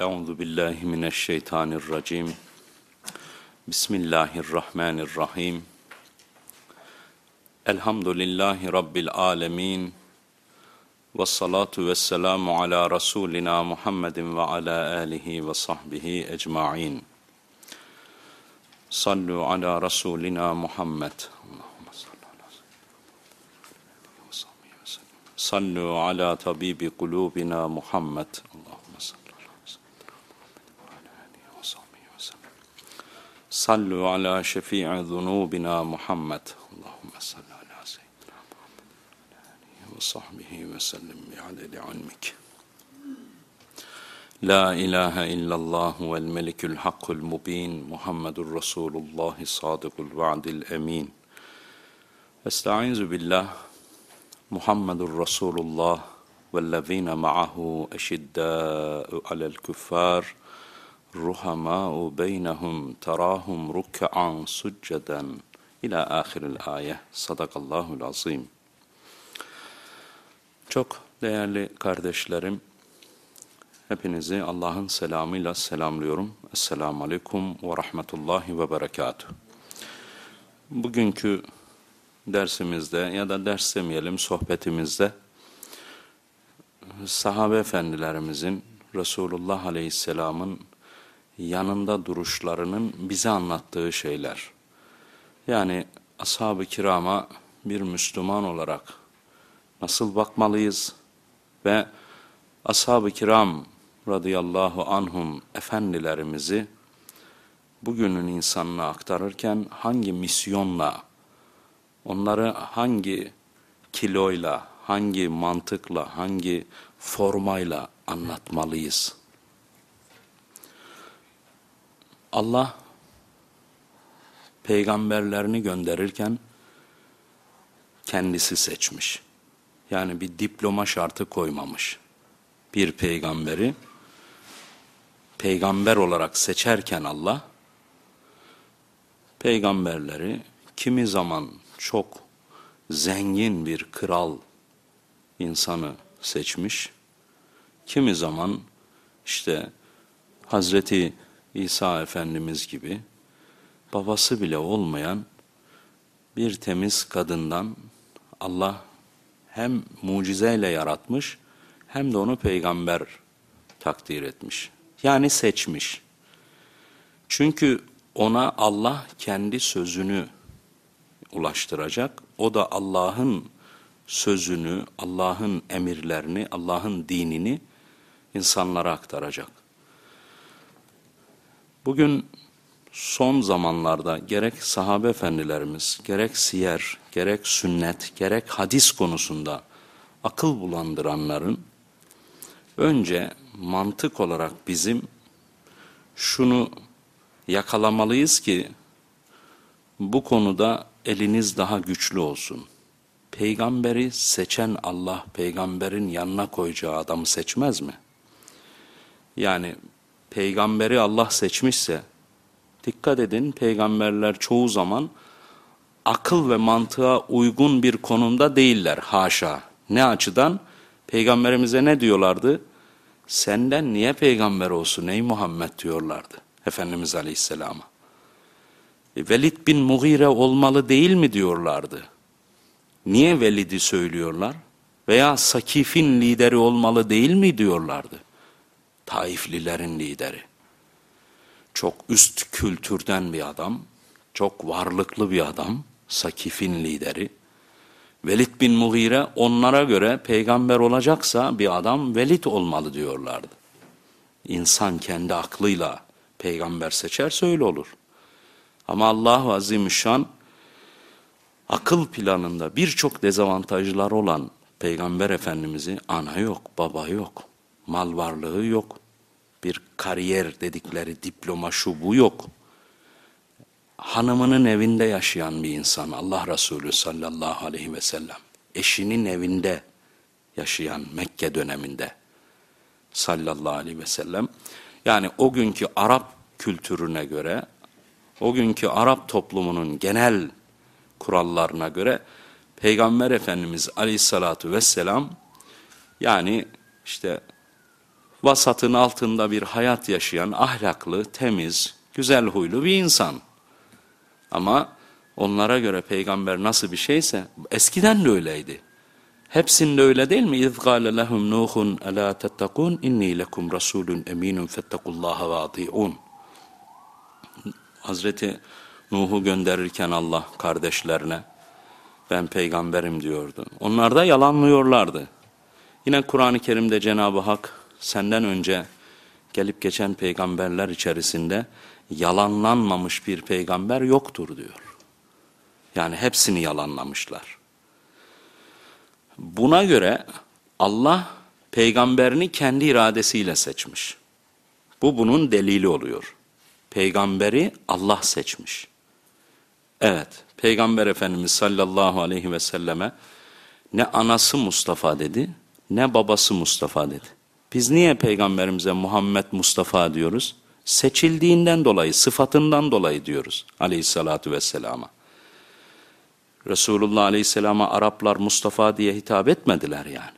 Euzu billahi mineşşeytanirracim. Bismillahirrahmanirrahim. Elhamdülillahi rabbil alamin. Ves salatu vesselamu ala rasulina Muhammedin ve ala alihi ve sahbihi ecmaîn. Sallu ala rasulina Muhammed. Sallu ala tabibi kulubina Muhammed. Allahümme salli ala seyyidina ve ala alihi ve sahbihi ve sellem. Sallu ala şefii zunubina Muhammed. Allahümme salli ala seyyidina Muhammed ve ala alihi ve sahbihi ve sellem bi'adedi ilmik. La ilahe illallah vel melikül hakkul mubin Muhammedur Resulullah sadıkul vaadil emin. Estaizu billah Muhammedur Resulullah vellezine ma'ahu eşiddâ'u alel küffâr ruhamâ'u beynehum terâhum ruk'an succeden ila ahiril ayet. Sadakallahul azim. Çok değerli kardeşlerim, Hepinizi Allah'ın selamıyla selamlıyorum. Esselamu Aleyküm ve Rahmetullahi ve Berekatuhu. Bugünkü dersimizde ya da ders demeyelim sohbetimizde sahabe efendilerimizin Resulullah Aleyhisselam'ın yanında duruşlarının bize anlattığı şeyler. Yani ashab-ı kirama bir Müslüman olarak nasıl bakmalıyız ve ashab-ı kiram radıyallahu anhum efendilerimizi bugünün insanına aktarırken hangi misyonla, onları hangi kiloyla, hangi mantıkla, hangi formayla anlatmalıyız? Allah peygamberlerini gönderirken kendisi seçmiş. Yani bir diploma şartı koymamış. Bir peygamberi peygamber olarak seçerken Allah, peygamberleri kimi zaman çok zengin bir kral insanı seçmiş, kimi zaman işte Hazreti İsa Efendimiz gibi babası bile olmayan bir temiz kadından Allah hem mucizeyle yaratmış hem de onu peygamber takdir etmiş. Yani seçmiş. Çünkü ona Allah kendi sözünü ulaştıracak. O da Allah'ın sözünü, Allah'ın emirlerini, Allah'ın dinini insanlara aktaracak. Bugün son zamanlarda gerek sahabe efendilerimiz, gerek siyer, gerek sünnet, gerek hadis konusunda akıl bulandıranların önce mantık olarak bizim şunu yakalamalıyız ki bu konuda eliniz daha güçlü olsun. Peygamberi seçen Allah peygamberin yanına koyacağı adamı seçmez mi? Yani peygamberi Allah seçmişse dikkat edin peygamberler çoğu zaman akıl ve mantığa uygun bir konumda değiller haşa. Ne açıdan? Peygamberimize ne diyorlardı? Senden niye peygamber olsun ey Muhammed diyorlardı Efendimiz Aleyhisselam'a. E, Velid bin Mughire olmalı değil mi diyorlardı. Niye Velid'i söylüyorlar? Veya Sakif'in lideri olmalı değil mi diyorlardı. Taiflilerin lideri. Çok üst kültürden bir adam, çok varlıklı bir adam, Sakif'in lideri. Velid bin Mughire onlara göre peygamber olacaksa bir adam Velid olmalı diyorlardı. İnsan kendi aklıyla peygamber seçerse öyle olur. Ama Allah Azimüşşan akıl planında birçok dezavantajlar olan peygamber efendimizi ana yok, baba yok, mal varlığı yok, bir kariyer dedikleri diploma şu bu yok hanımının evinde yaşayan bir insan Allah Resulü sallallahu aleyhi ve sellem. Eşinin evinde yaşayan Mekke döneminde sallallahu aleyhi ve sellem. Yani o günkü Arap kültürüne göre, o günkü Arap toplumunun genel kurallarına göre Peygamber Efendimiz aleyhissalatu vesselam yani işte vasatın altında bir hayat yaşayan ahlaklı, temiz, güzel huylu bir insan. Ama onlara göre peygamber nasıl bir şeyse eskiden de öyleydi. Hepsinde öyle değil mi? İz gâle lehum nuhun elâ tettekûn inni lekum rasûlün emînun fettekullâhe ve. Hazreti Nuh'u gönderirken Allah kardeşlerine ben peygamberim diyordu. Onlar da yalanlıyorlardı. Yine Kur'an-ı Kerim'de Cenab-ı Hak senden önce gelip geçen peygamberler içerisinde yalanlanmamış bir peygamber yoktur diyor. Yani hepsini yalanlamışlar. Buna göre Allah peygamberini kendi iradesiyle seçmiş. Bu bunun delili oluyor. Peygamberi Allah seçmiş. Evet, Peygamber Efendimiz sallallahu aleyhi ve selleme ne anası Mustafa dedi, ne babası Mustafa dedi. Biz niye Peygamberimize Muhammed Mustafa diyoruz? Seçildiğinden dolayı, sıfatından dolayı diyoruz aleyhissalatu vesselama. Resulullah aleyhisselama Araplar Mustafa diye hitap etmediler yani.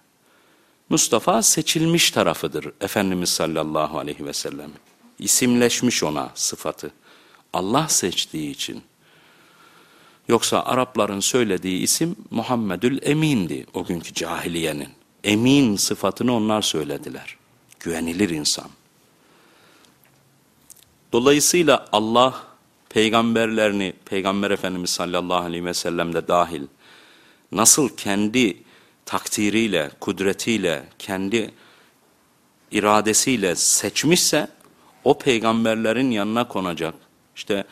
Mustafa seçilmiş tarafıdır Efendimiz sallallahu aleyhi ve sellem. İsimleşmiş ona sıfatı. Allah seçtiği için. Yoksa Arapların söylediği isim Muhammedül Emin'di o günkü cahiliyenin. Emin sıfatını onlar söylediler. Güvenilir insan. Dolayısıyla Allah peygamberlerini, Peygamber Efendimiz sallallahu aleyhi ve sellem de dahil nasıl kendi takdiriyle, kudretiyle, kendi iradesiyle seçmişse o peygamberlerin yanına konacak. İşte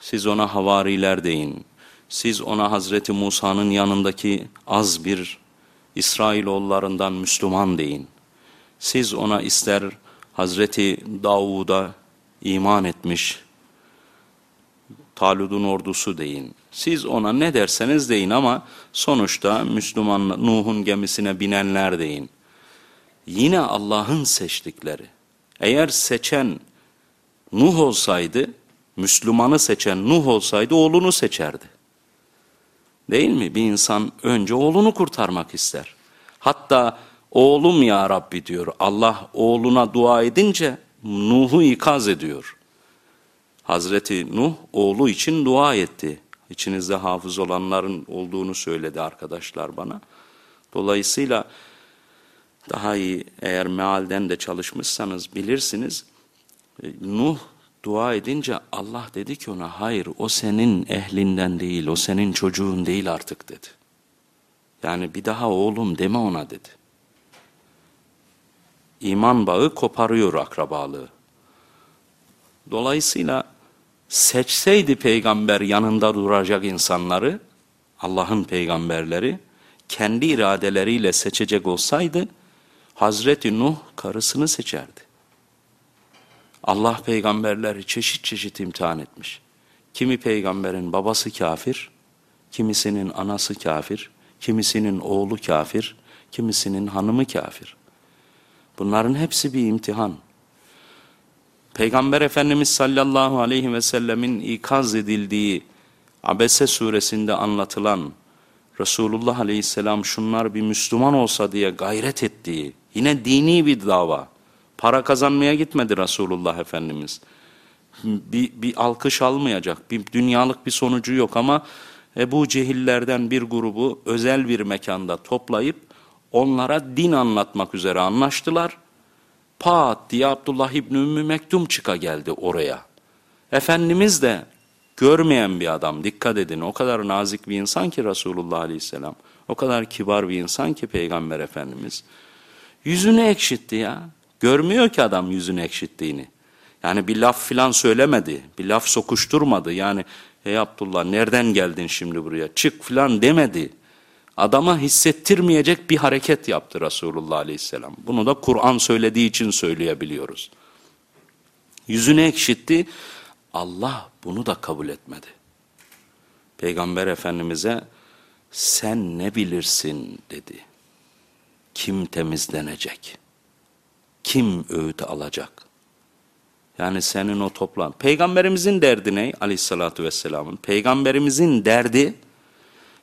siz ona havariler deyin, siz ona Hazreti Musa'nın yanındaki az bir İsrailoğullarından Müslüman deyin. Siz ona ister Hazreti Davud'a iman etmiş, Talud'un ordusu deyin. Siz ona ne derseniz deyin ama sonuçta Müslüman Nuh'un gemisine binenler deyin. Yine Allah'ın seçtikleri. Eğer seçen Nuh olsaydı, Müslümanı seçen Nuh olsaydı oğlunu seçerdi. Değil mi? Bir insan önce oğlunu kurtarmak ister. Hatta oğlum ya Rabbi diyor. Allah oğluna dua edince Nuh'u ikaz ediyor. Hazreti Nuh oğlu için dua etti. İçinizde hafız olanların olduğunu söyledi arkadaşlar bana. Dolayısıyla daha iyi eğer mealden de çalışmışsanız bilirsiniz. Nuh dua edince Allah dedi ki ona hayır o senin ehlinden değil o senin çocuğun değil artık dedi. Yani bir daha oğlum deme ona dedi. İman bağı koparıyor akrabalığı. Dolayısıyla seçseydi peygamber yanında duracak insanları, Allah'ın peygamberleri, kendi iradeleriyle seçecek olsaydı, Hazreti Nuh karısını seçerdi. Allah peygamberleri çeşit çeşit imtihan etmiş. Kimi peygamberin babası kafir, kimisinin anası kafir, kimisinin oğlu kafir, kimisinin hanımı kafir. Bunların hepsi bir imtihan. Peygamber Efendimiz sallallahu aleyhi ve sellemin ikaz edildiği Abese suresinde anlatılan Resulullah aleyhisselam şunlar bir Müslüman olsa diye gayret ettiği yine dini bir dava. Para kazanmaya gitmedi Resulullah Efendimiz. Bir, bir alkış almayacak, bir dünyalık bir sonucu yok ama Ebu Cehillerden bir grubu özel bir mekanda toplayıp onlara din anlatmak üzere anlaştılar. Pat diye Abdullah İbni Ümmü Mektum çıka geldi oraya. Efendimiz de görmeyen bir adam dikkat edin o kadar nazik bir insan ki Resulullah Aleyhisselam. O kadar kibar bir insan ki Peygamber Efendimiz. Yüzünü ekşitti ya. Görmüyor ki adam yüzünü ekşittiğini. Yani bir laf filan söylemedi, bir laf sokuşturmadı. Yani ey Abdullah nereden geldin şimdi buraya çık filan demedi. Adama hissettirmeyecek bir hareket yaptı Resulullah Aleyhisselam. Bunu da Kur'an söylediği için söyleyebiliyoruz. Yüzünü ekşitti, Allah bunu da kabul etmedi. Peygamber Efendimiz'e sen ne bilirsin dedi. Kim temizlenecek? Kim öğüt alacak? Yani senin o toplam. Peygamberimizin derdi ne? Aleyhissalatü vesselamın. Peygamberimizin derdi,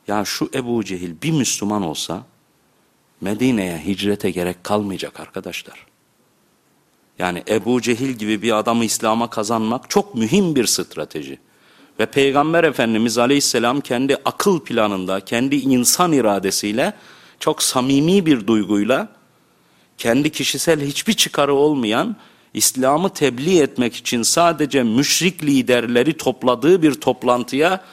ya şu Ebu Cehil bir Müslüman olsa, Medine'ye hicrete gerek kalmayacak arkadaşlar. Yani Ebu Cehil gibi bir adamı İslam'a kazanmak çok mühim bir strateji. Ve Peygamber Efendimiz Aleyhisselam kendi akıl planında, kendi insan iradesiyle çok samimi bir duyguyla kendi kişisel hiçbir çıkarı olmayan İslam'ı tebliğ etmek için sadece müşrik liderleri topladığı bir toplantıya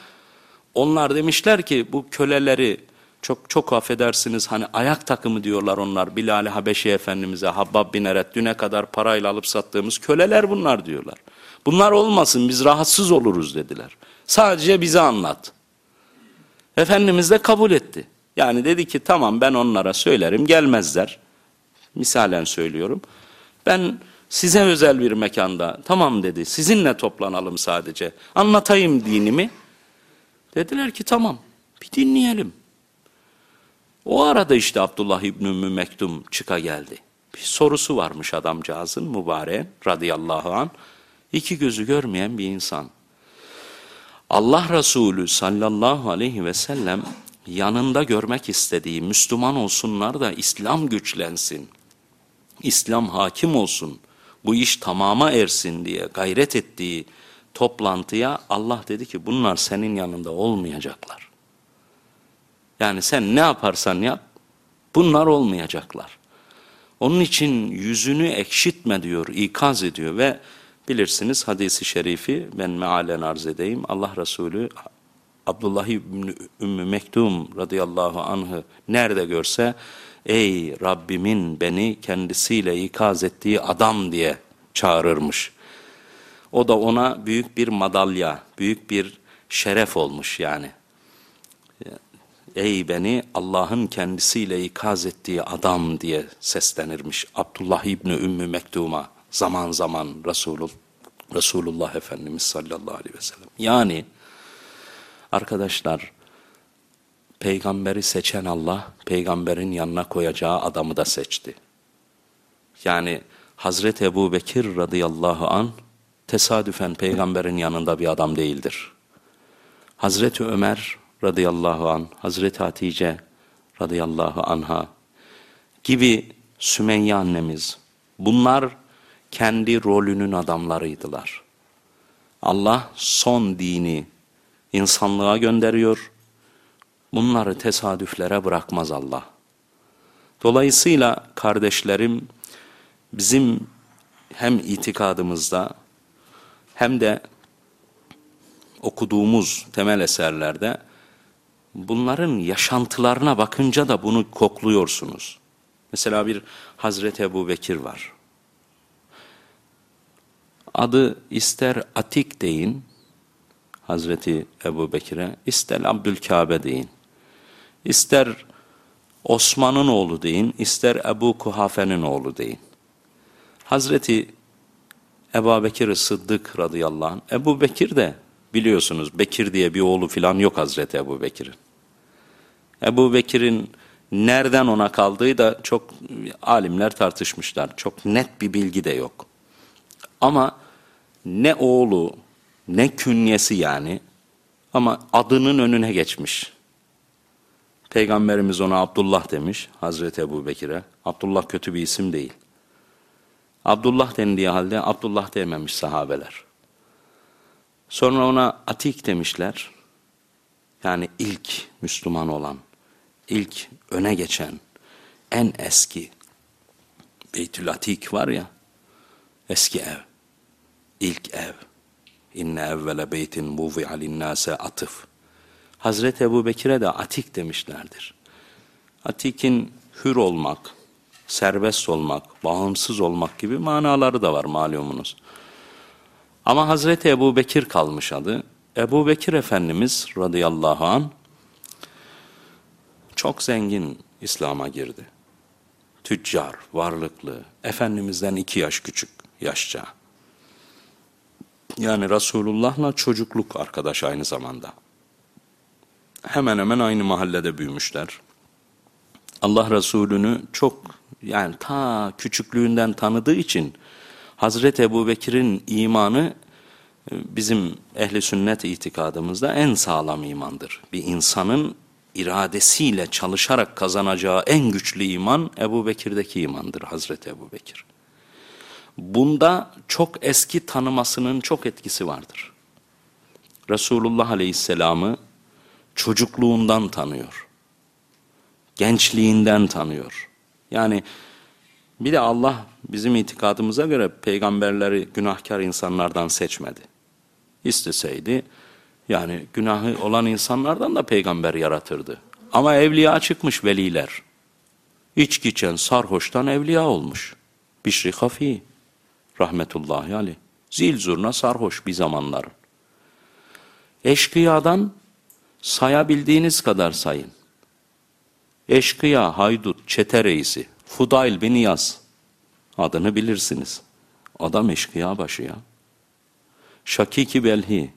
onlar demişler ki bu köleleri çok çok affedersiniz hani ayak takımı diyorlar onlar Bilal-i Habeşi Efendimiz'e Habbab bin Eret düne kadar parayla alıp sattığımız köleler bunlar diyorlar. Bunlar olmasın biz rahatsız oluruz dediler. Sadece bize anlat. Efendimiz de kabul etti. Yani dedi ki tamam ben onlara söylerim gelmezler. Misalen söylüyorum. Ben size özel bir mekanda tamam dedi sizinle toplanalım sadece. Anlatayım dinimi. Dediler ki tamam bir dinleyelim. O arada işte Abdullah İbni Mektum çıka geldi. Bir sorusu varmış adamcağızın mübarek radıyallahu an. İki gözü görmeyen bir insan. Allah Resulü sallallahu aleyhi ve sellem yanında görmek istediği Müslüman olsunlar da İslam güçlensin. İslam hakim olsun. Bu iş tamama ersin diye gayret ettiği toplantıya Allah dedi ki bunlar senin yanında olmayacaklar. Yani sen ne yaparsan yap bunlar olmayacaklar. Onun için yüzünü ekşitme diyor, ikaz ediyor ve bilirsiniz hadisi şerifi ben mealen arz edeyim. Allah Resulü Abdullah İbni Ümmü Mektum radıyallahu anh'ı nerede görse ey Rabbimin beni kendisiyle ikaz ettiği adam diye çağırırmış. O da ona büyük bir madalya, büyük bir şeref olmuş yani. Ey beni Allah'ın kendisiyle ikaz ettiği adam diye seslenirmiş Abdullah İbni Ümmü Mektum'a zaman zaman Resulullah, Resulullah Efendimiz sallallahu aleyhi ve sellem. Yani arkadaşlar peygamberi seçen Allah peygamberin yanına koyacağı adamı da seçti. Yani Hazreti Ebu Bekir radıyallahu an tesadüfen peygamberin yanında bir adam değildir. Hazreti Ömer radıyallahu an, Hazreti Hatice radıyallahu anha gibi Sümeyye annemiz bunlar kendi rolünün adamlarıydılar. Allah son dini insanlığa gönderiyor. Bunları tesadüflere bırakmaz Allah. Dolayısıyla kardeşlerim bizim hem itikadımızda hem de okuduğumuz temel eserlerde bunların yaşantılarına bakınca da bunu kokluyorsunuz. Mesela bir Hazreti Ebu Bekir var. Adı ister Atik deyin, Hazreti Ebu Bekir'e, ister Abdülkabe deyin. İster Osman'ın oğlu deyin, ister Ebu Kuhafe'nin oğlu deyin. Hazreti Ebu Bekir Sıddık radıyallahu anh, Ebu Bekir de biliyorsunuz Bekir diye bir oğlu filan yok Hazreti Ebu Bekir'in. Ebu Bekir'in nereden ona kaldığı da çok alimler tartışmışlar. Çok net bir bilgi de yok. Ama ne oğlu ne künyesi yani ama adının önüne geçmiş. Peygamberimiz ona Abdullah demiş Hazreti Ebu Bekir'e. Abdullah kötü bir isim değil. Abdullah dendiği halde Abdullah dememiş sahabeler. Sonra ona Atik demişler. Yani ilk Müslüman olan, ilk öne geçen, en eski Beytül Atik var ya, eski ev, ilk ev. İnne evvele beytin vuzi'a linnâse atıf. Hazreti Ebu Bekir'e de Atik demişlerdir. Atik'in hür olmak, serbest olmak, bağımsız olmak gibi manaları da var malumunuz. Ama Hazreti Ebu Bekir kalmış adı. Ebu Bekir Efendimiz radıyallahu an çok zengin İslam'a girdi. Tüccar, varlıklı, Efendimiz'den iki yaş küçük yaşça. Yani Resulullah'la çocukluk arkadaş aynı zamanda. Hemen hemen aynı mahallede büyümüşler. Allah Resulü'nü çok yani ta küçüklüğünden tanıdığı için Hazreti Ebu Bekir'in imanı e, bizim ehli sünnet itikadımızda en sağlam imandır. Bir insanın iradesiyle çalışarak kazanacağı en güçlü iman Ebu Bekir'deki imandır Hazreti Ebu Bekir. Bunda çok eski tanımasının çok etkisi vardır. Resulullah Aleyhisselam'ı çocukluğundan tanıyor. Gençliğinden tanıyor. Yani bir de Allah bizim itikadımıza göre peygamberleri günahkar insanlardan seçmedi. İsteseydi yani günahı olan insanlardan da peygamber yaratırdı. Ama evliya çıkmış veliler. İçki içen sarhoştan evliya olmuş. Bişri Hafi rahmetullahi aleyh. Zil zurna sarhoş bir zamanlar. Eşkıyadan sayabildiğiniz kadar sayın. Eşkıya, haydut, çete reisi, Fudayl bin Yaz. Adını bilirsiniz. Adam eşkıya başı ya. Şakiki Belhi.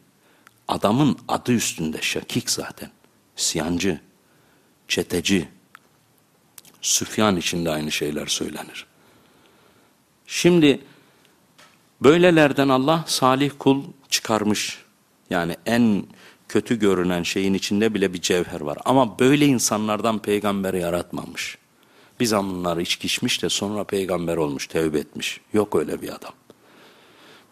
Adamın adı üstünde Şakik zaten. Siyancı, çeteci. Süfyan için de aynı şeyler söylenir. Şimdi böylelerden Allah salih kul çıkarmış. Yani en kötü görünen şeyin içinde bile bir cevher var. Ama böyle insanlardan peygamberi yaratmamış. Bir zamanlar içki de sonra peygamber olmuş, tevbe etmiş. Yok öyle bir adam.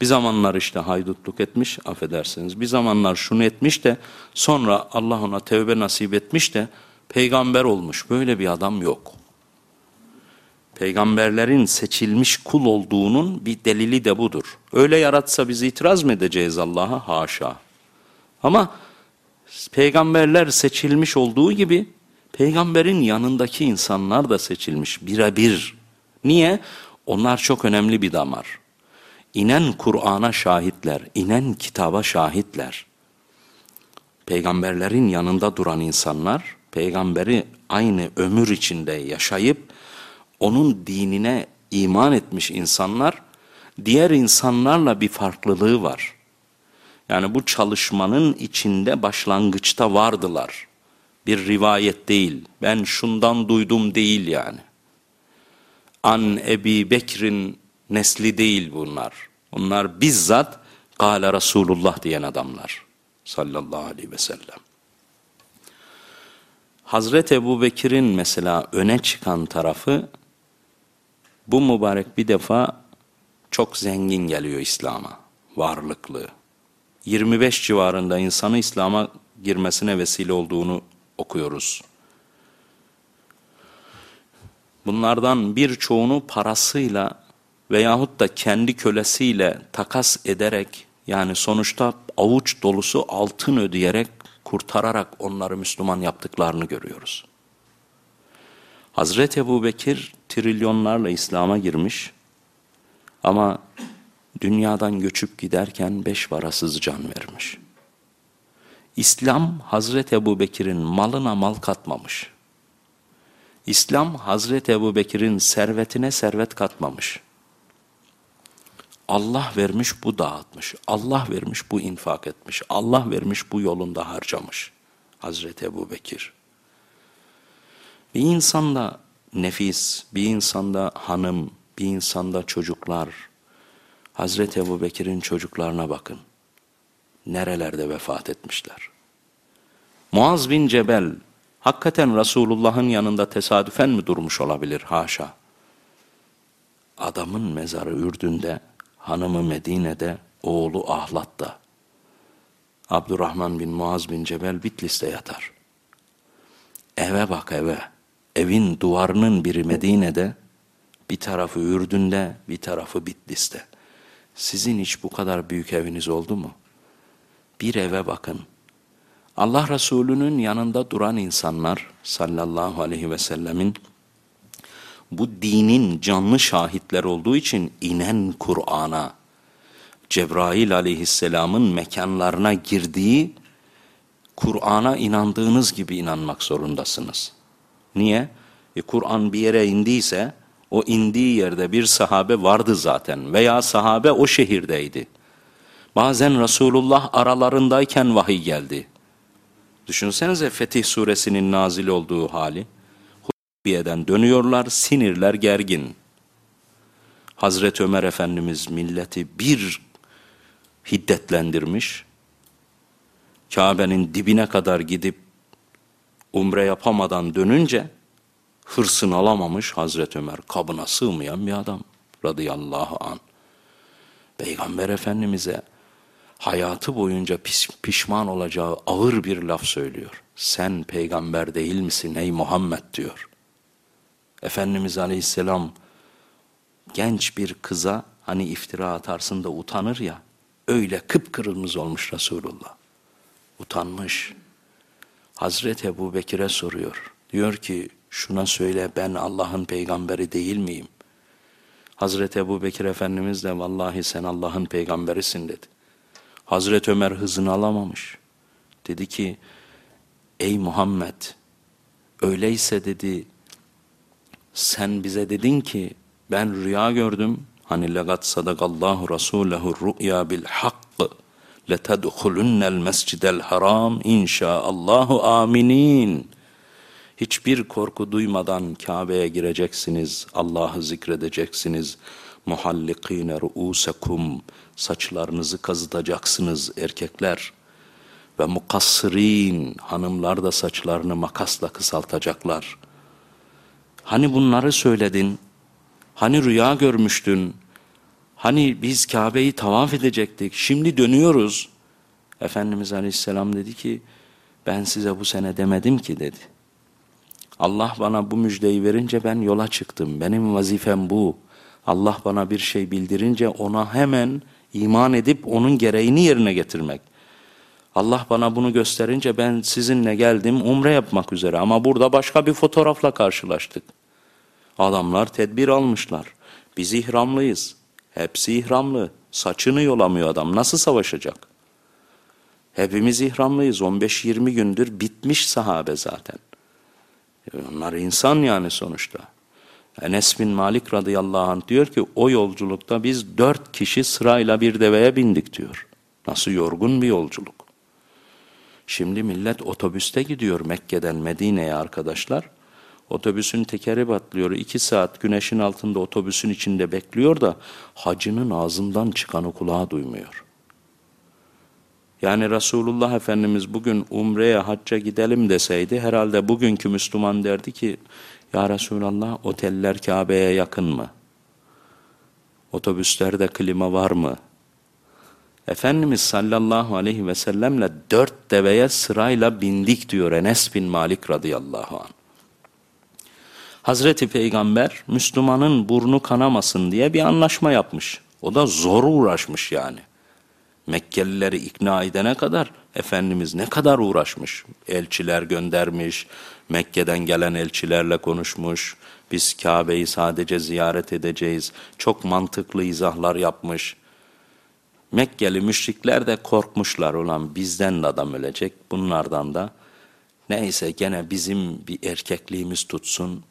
Bir zamanlar işte haydutluk etmiş, affedersiniz. Bir zamanlar şunu etmiş de sonra Allah ona tevbe nasip etmiş de peygamber olmuş. Böyle bir adam yok. Peygamberlerin seçilmiş kul olduğunun bir delili de budur. Öyle yaratsa biz itiraz mı edeceğiz Allah'a? Haşa. Ama peygamberler seçilmiş olduğu gibi peygamberin yanındaki insanlar da seçilmiş birebir. Niye? Onlar çok önemli bir damar. İnen Kur'an'a şahitler, inen kitaba şahitler. Peygamberlerin yanında duran insanlar, peygamberi aynı ömür içinde yaşayıp, onun dinine iman etmiş insanlar, diğer insanlarla bir farklılığı var. Yani bu çalışmanın içinde başlangıçta vardılar. Bir rivayet değil, ben şundan duydum değil yani. An Ebi Bekir'in nesli değil bunlar. Bunlar bizzat Kale Resulullah diyen adamlar. Sallallahu aleyhi ve sellem. Hazreti Ebu Bekir'in mesela öne çıkan tarafı bu mübarek bir defa çok zengin geliyor İslam'a. Varlıklı. 25 civarında insanı İslam'a girmesine vesile olduğunu okuyoruz. Bunlardan birçoğunu parasıyla veyahut da kendi kölesiyle takas ederek yani sonuçta avuç dolusu altın ödeyerek kurtararak onları Müslüman yaptıklarını görüyoruz. Hazreti Ebu Bekir trilyonlarla İslam'a girmiş ama dünyadan göçüp giderken beş parasız can vermiş. İslam Hazreti Ebu Bekir'in malına mal katmamış. İslam Hazreti Ebu Bekir'in servetine servet katmamış. Allah vermiş bu dağıtmış. Allah vermiş bu infak etmiş. Allah vermiş bu yolunda harcamış. Hazreti Ebu Bekir. Bir insanda nefis, bir insanda hanım, bir insanda çocuklar. Hazreti Ebu Bekir'in çocuklarına bakın. Nerelerde vefat etmişler. Muaz bin Cebel, hakikaten Resulullah'ın yanında tesadüfen mi durmuş olabilir? Haşa. Adamın mezarı Ürdün'de, hanımı Medine'de, oğlu Ahlat'ta. Abdurrahman bin Muaz bin Cebel Bitlis'te yatar. Eve bak eve. Evin duvarının biri Medine'de, bir tarafı Ürdün'de, bir tarafı Bitlis'te. Sizin hiç bu kadar büyük eviniz oldu mu? Bir eve bakın. Allah Resulü'nün yanında duran insanlar sallallahu aleyhi ve sellemin bu dinin canlı şahitler olduğu için inen Kur'an'a, Cebrail aleyhisselamın mekanlarına girdiği Kur'an'a inandığınız gibi inanmak zorundasınız. Niye? E, Kur'an bir yere indiyse o indiği yerde bir sahabe vardı zaten veya sahabe o şehirdeydi. Bazen Resulullah aralarındayken vahiy geldi. Düşünsenize Fetih suresinin nazil olduğu hali. Hudbiye'den dönüyorlar, sinirler gergin. Hazreti Ömer Efendimiz milleti bir hiddetlendirmiş. Kabe'nin dibine kadar gidip umre yapamadan dönünce hırsını alamamış Hazreti Ömer kabına sığmayan bir adam radıyallahu an. Peygamber Efendimiz'e hayatı boyunca piş, pişman olacağı ağır bir laf söylüyor. Sen peygamber değil misin ey Muhammed diyor. Efendimiz Aleyhisselam genç bir kıza hani iftira atarsın da utanır ya öyle kıpkırmızı olmuş Resulullah. Utanmış. Hazreti Ebu Bekir'e soruyor. Diyor ki şuna söyle ben Allah'ın peygamberi değil miyim? Hazreti Ebu Bekir Efendimiz de vallahi sen Allah'ın peygamberisin dedi. Hazreti Ömer hızını alamamış. Dedi ki ey Muhammed öyleyse dedi sen bize dedin ki ben rüya gördüm. Hani legat sadakallahu rasulehu ru'ya bil hakk letedhulunnel mescidel haram inşaallahu aminin. Hiçbir korku duymadan Kabe'ye gireceksiniz, Allah'ı zikredeceksiniz. Muhallikine ruusekum saçlarınızı kazıtacaksınız erkekler ve mukassirin hanımlar da saçlarını makasla kısaltacaklar. Hani bunları söyledin? Hani rüya görmüştün? Hani biz Kabe'yi tavaf edecektik? Şimdi dönüyoruz. Efendimiz Aleyhisselam dedi ki ben size bu sene demedim ki dedi. Allah bana bu müjdeyi verince ben yola çıktım. Benim vazifem bu. Allah bana bir şey bildirince ona hemen iman edip onun gereğini yerine getirmek. Allah bana bunu gösterince ben sizinle geldim umre yapmak üzere ama burada başka bir fotoğrafla karşılaştık. Adamlar tedbir almışlar. Biz ihramlıyız. Hepsi ihramlı. Saçını yolamıyor adam. Nasıl savaşacak? Hepimiz ihramlıyız. 15-20 gündür bitmiş sahabe zaten. Onlar insan yani sonuçta. Enes bin Malik radıyallahu anh diyor ki o yolculukta biz dört kişi sırayla bir deveye bindik diyor. Nasıl yorgun bir yolculuk. Şimdi millet otobüste gidiyor Mekke'den Medine'ye arkadaşlar. Otobüsün tekeri batlıyor. iki saat güneşin altında otobüsün içinde bekliyor da hacının ağzından çıkanı kulağa duymuyor. Yani Resulullah Efendimiz bugün umreye hacca gidelim deseydi herhalde bugünkü Müslüman derdi ki Ya Resulallah oteller Kabe'ye yakın mı? Otobüslerde klima var mı? Efendimiz sallallahu aleyhi ve sellemle dört deveye sırayla bindik diyor Enes bin Malik radıyallahu anh. Hazreti Peygamber Müslümanın burnu kanamasın diye bir anlaşma yapmış. O da zor uğraşmış yani. Mekkelileri ikna edene kadar Efendimiz ne kadar uğraşmış. Elçiler göndermiş, Mekke'den gelen elçilerle konuşmuş. Biz Kabe'yi sadece ziyaret edeceğiz. Çok mantıklı izahlar yapmış. Mekkeli müşrikler de korkmuşlar olan bizden de adam ölecek, bunlardan da. Neyse gene bizim bir erkekliğimiz tutsun,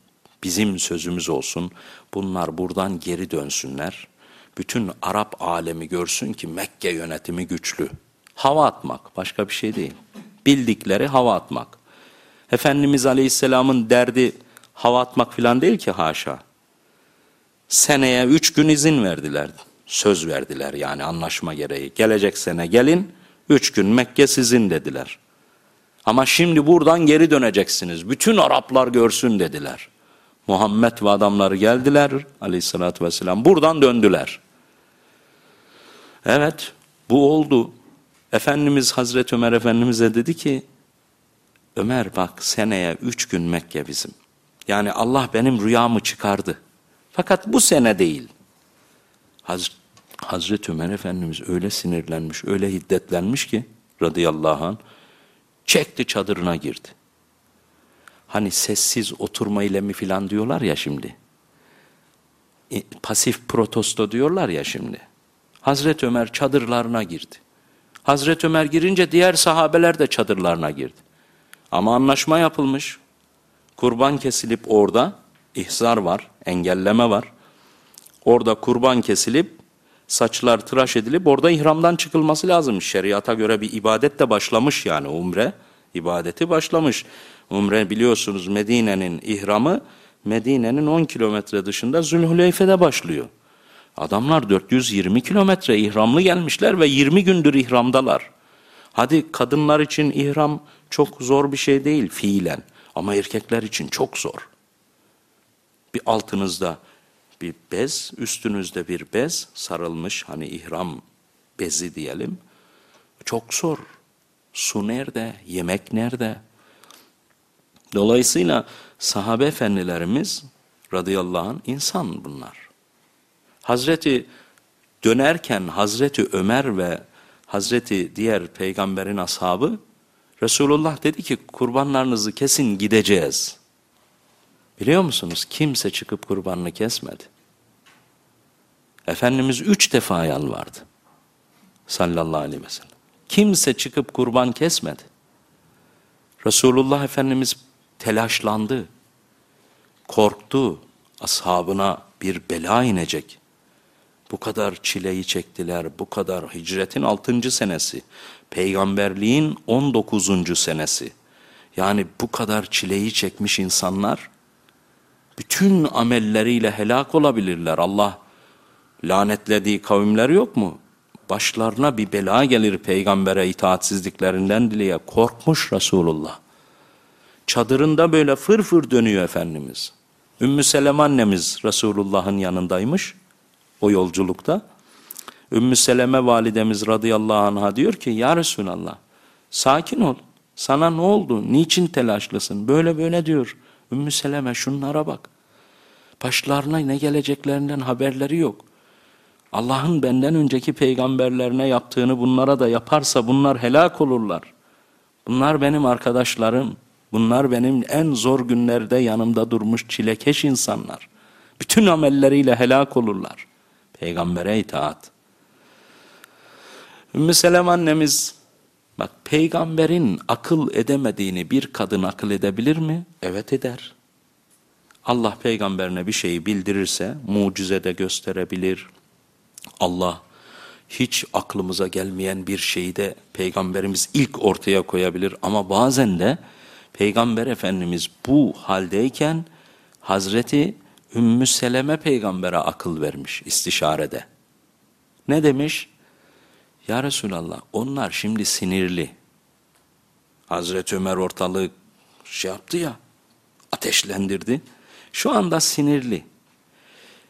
bizim sözümüz olsun. Bunlar buradan geri dönsünler. Bütün Arap alemi görsün ki Mekke yönetimi güçlü. Hava atmak, başka bir şey değil. Bildikleri hava atmak. Efendimiz Aleyhisselam'ın derdi hava atmak falan değil ki haşa. Seneye üç gün izin verdiler. Söz verdiler yani anlaşma gereği. Gelecek sene gelin, üç gün Mekke sizin dediler. Ama şimdi buradan geri döneceksiniz. Bütün Araplar görsün dediler. Muhammed ve adamları geldiler aleyhissalatü vesselam. Buradan döndüler. Evet bu oldu. Efendimiz Hazreti Ömer Efendimiz'e dedi ki Ömer bak seneye üç gün Mekke bizim. Yani Allah benim rüyamı çıkardı. Fakat bu sene değil. Haz Hazreti Ömer Efendimiz öyle sinirlenmiş, öyle hiddetlenmiş ki radıyallahu anh çekti çadırına girdi. Hani sessiz oturma mi filan diyorlar ya şimdi. E, pasif protesto diyorlar ya şimdi. Hazreti Ömer çadırlarına girdi. Hazreti Ömer girince diğer sahabeler de çadırlarına girdi. Ama anlaşma yapılmış. Kurban kesilip orada ihzar var, engelleme var. Orada kurban kesilip saçlar tıraş edilip orada ihramdan çıkılması lazım. Şeriata göre bir ibadet de başlamış yani umre ibadeti başlamış. Umre biliyorsunuz Medine'nin ihramı Medine'nin 10 kilometre dışında Zülhüleyfe'de başlıyor. Adamlar 420 kilometre ihramlı gelmişler ve 20 gündür ihramdalar. Hadi kadınlar için ihram çok zor bir şey değil fiilen ama erkekler için çok zor. Bir altınızda bir bez, üstünüzde bir bez sarılmış hani ihram bezi diyelim. Çok zor. Su nerede? Yemek nerede? Dolayısıyla sahabe efendilerimiz radıyallahu anh insan bunlar. Hazreti dönerken Hazreti Ömer ve Hazreti diğer peygamberin ashabı Resulullah dedi ki kurbanlarınızı kesin gideceğiz. Biliyor musunuz kimse çıkıp kurbanını kesmedi. Efendimiz üç defa yalvardı. Sallallahu aleyhi ve sellem. Kimse çıkıp kurban kesmedi. Resulullah Efendimiz telaşlandı. Korktu. Ashabına bir bela inecek. Bu kadar çileyi çektiler, bu kadar hicretin 6. senesi, peygamberliğin 19. senesi. Yani bu kadar çileyi çekmiş insanlar, bütün amelleriyle helak olabilirler. Allah lanetlediği kavimler yok mu? Başlarına bir bela gelir peygambere itaatsizliklerinden diye korkmuş Resulullah. Çadırında böyle fır fır dönüyor Efendimiz. Ümmü Seleme annemiz Resulullah'ın yanındaymış o yolculukta. Ümmü Seleme validemiz radıyallahu anh'a diyor ki ya Resulallah sakin ol. Sana ne oldu? Niçin telaşlısın? Böyle böyle diyor. Ümmü Seleme şunlara bak. Başlarına ne geleceklerinden haberleri yok. Allah'ın benden önceki peygamberlerine yaptığını bunlara da yaparsa bunlar helak olurlar. Bunlar benim arkadaşlarım. Bunlar benim en zor günlerde yanımda durmuş çilekeş insanlar. Bütün amelleriyle helak olurlar. Peygambere itaat. Ümmü Selem annemiz, bak peygamberin akıl edemediğini bir kadın akıl edebilir mi? Evet eder. Allah peygamberine bir şeyi bildirirse mucize de gösterebilir. Allah hiç aklımıza gelmeyen bir şeyi de peygamberimiz ilk ortaya koyabilir ama bazen de peygamber efendimiz bu haldeyken Hazreti Ümmü Seleme peygambere akıl vermiş istişarede. Ne demiş? Ya Resulallah onlar şimdi sinirli. Hazreti Ömer ortalığı şey yaptı ya, ateşlendirdi. Şu anda sinirli.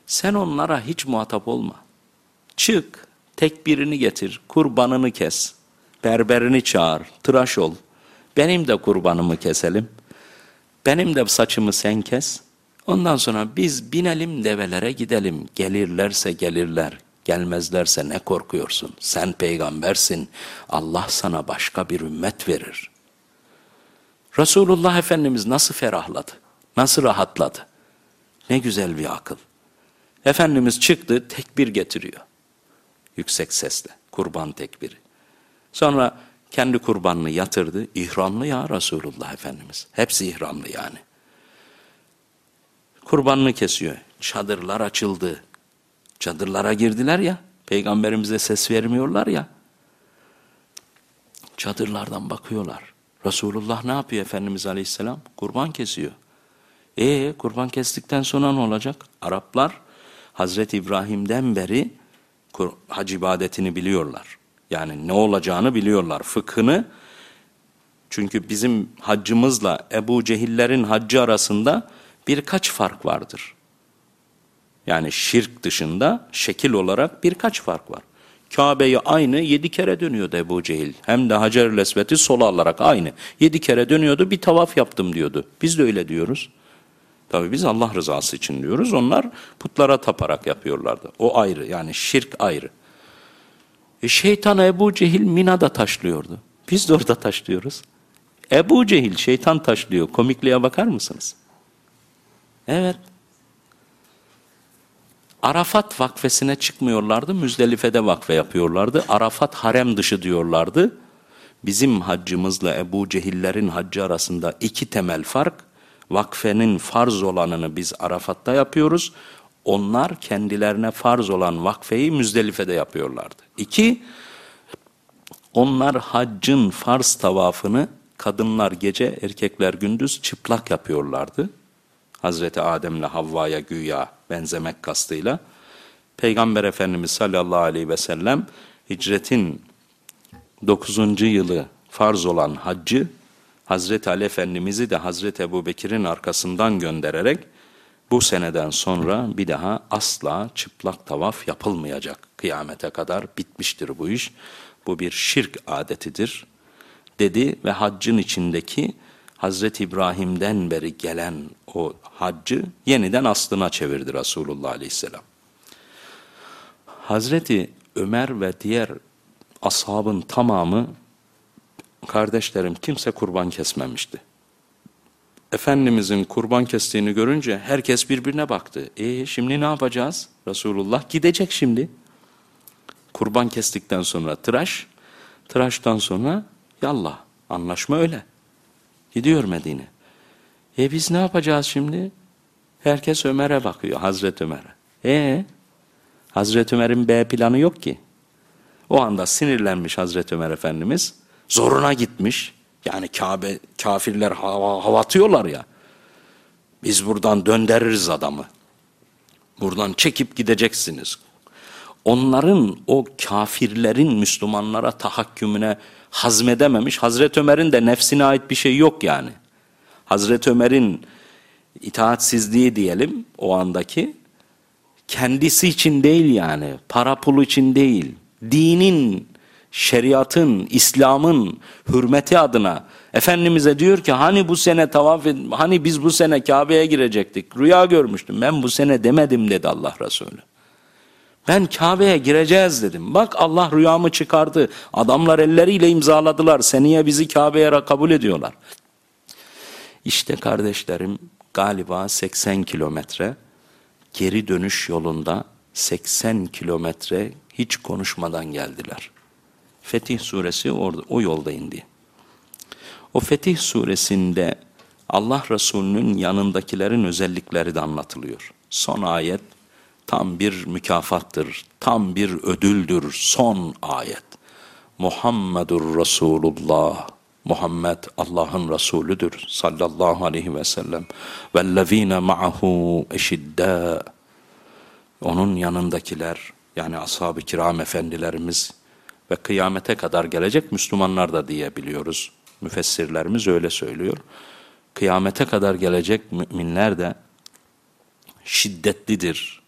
Sen onlara hiç muhatap olma. Çık, tek birini getir, kurbanını kes. Berberini çağır, tıraş ol. Benim de kurbanımı keselim. Benim de saçımı sen kes. Ondan sonra biz binelim develere gidelim. Gelirlerse gelirler, gelmezlerse ne korkuyorsun? Sen peygambersin. Allah sana başka bir ümmet verir. Resulullah Efendimiz nasıl ferahladı? Nasıl rahatladı? Ne güzel bir akıl. Efendimiz çıktı, tekbir getiriyor. Yüksek sesle, kurban tekbiri. Sonra kendi kurbanını yatırdı. İhramlı ya Resulullah Efendimiz. Hepsi ihramlı yani. Kurbanını kesiyor. Çadırlar açıldı. Çadırlara girdiler ya. Peygamberimize ses vermiyorlar ya. Çadırlardan bakıyorlar. Resulullah ne yapıyor Efendimiz Aleyhisselam? Kurban kesiyor. E kurban kestikten sonra ne olacak? Araplar Hazreti İbrahim'den beri hac ibadetini biliyorlar. Yani ne olacağını biliyorlar. Fıkhını çünkü bizim haccımızla Ebu Cehillerin haccı arasında birkaç fark vardır. Yani şirk dışında şekil olarak birkaç fark var. Kabe'yi aynı yedi kere dönüyordu Ebu Cehil. Hem de Hacer-ül sola alarak aynı. Yedi kere dönüyordu bir tavaf yaptım diyordu. Biz de öyle diyoruz. Tabi biz Allah rızası için diyoruz. Onlar putlara taparak yapıyorlardı. O ayrı yani şirk ayrı. E şeytan Ebu Cehil Mina'da taşlıyordu. Biz de orada taşlıyoruz. Ebu Cehil şeytan taşlıyor. Komikliğe bakar mısınız? Evet. Arafat vakfesine çıkmıyorlardı, Müzdelife'de vakfe yapıyorlardı. Arafat harem dışı diyorlardı. Bizim haccımızla Ebu Cehillerin haccı arasında iki temel fark. Vakfenin farz olanını biz Arafat'ta yapıyoruz. Onlar kendilerine farz olan vakfeyi Müzdelife'de yapıyorlardı. İki, onlar haccın farz tavafını kadınlar gece, erkekler gündüz çıplak yapıyorlardı. Hazreti Adem'le Havva'ya güya benzemek kastıyla. Peygamber Efendimiz sallallahu aleyhi ve sellem hicretin 9. yılı farz olan haccı Hazreti Ali Efendimiz'i de Hazreti Ebu Bekir'in arkasından göndererek bu seneden sonra bir daha asla çıplak tavaf yapılmayacak. Kıyamete kadar bitmiştir bu iş. Bu bir şirk adetidir dedi ve haccın içindeki Hazreti İbrahim'den beri gelen o haccı yeniden aslına çevirdi Resulullah Aleyhisselam. Hazreti Ömer ve diğer ashabın tamamı kardeşlerim kimse kurban kesmemişti. Efendimizin kurban kestiğini görünce herkes birbirine baktı. E şimdi ne yapacağız? Resulullah gidecek şimdi. Kurban kestikten sonra tıraş, tıraştan sonra yallah. Anlaşma öyle. Gidiyor Medine. E biz ne yapacağız şimdi? Herkes Ömer'e bakıyor, Hazreti Ömer'e. E Hazreti Ömer'in B planı yok ki. O anda sinirlenmiş Hazreti Ömer Efendimiz. Zoruna gitmiş. Yani Kabe, kafirler hava, hava atıyorlar ya. Biz buradan döndürürüz adamı. Buradan çekip gideceksiniz. Onların o kafirlerin Müslümanlara tahakkümüne hazmedememiş. Hazreti Ömer'in de nefsine ait bir şey yok yani. Hazreti Ömer'in itaatsizliği diyelim o andaki kendisi için değil yani para pulu için değil dinin şeriatın İslam'ın hürmeti adına Efendimiz'e diyor ki hani bu sene tavaf hani biz bu sene Kabe'ye girecektik rüya görmüştüm ben bu sene demedim dedi Allah Resulü. Ben Kabe'ye gireceğiz dedim. Bak Allah rüyamı çıkardı. Adamlar elleriyle imzaladılar. Seneye bizi Kabe'ye kabul ediyorlar. İşte kardeşlerim galiba 80 kilometre geri dönüş yolunda 80 kilometre hiç konuşmadan geldiler. Fetih suresi orada, o yolda indi. O Fetih suresinde Allah Resulü'nün yanındakilerin özellikleri de anlatılıyor. Son ayet tam bir mükafattır, tam bir ödüldür son ayet. Muhammedur Resulullah. Muhammed Allah'ın Resulüdür sallallahu aleyhi ve sellem. Vellezine ma'ahu eşidda. Onun yanındakiler yani ashab-ı kiram efendilerimiz ve kıyamete kadar gelecek Müslümanlar da diyebiliyoruz. Müfessirlerimiz öyle söylüyor. Kıyamete kadar gelecek müminler de şiddetlidir,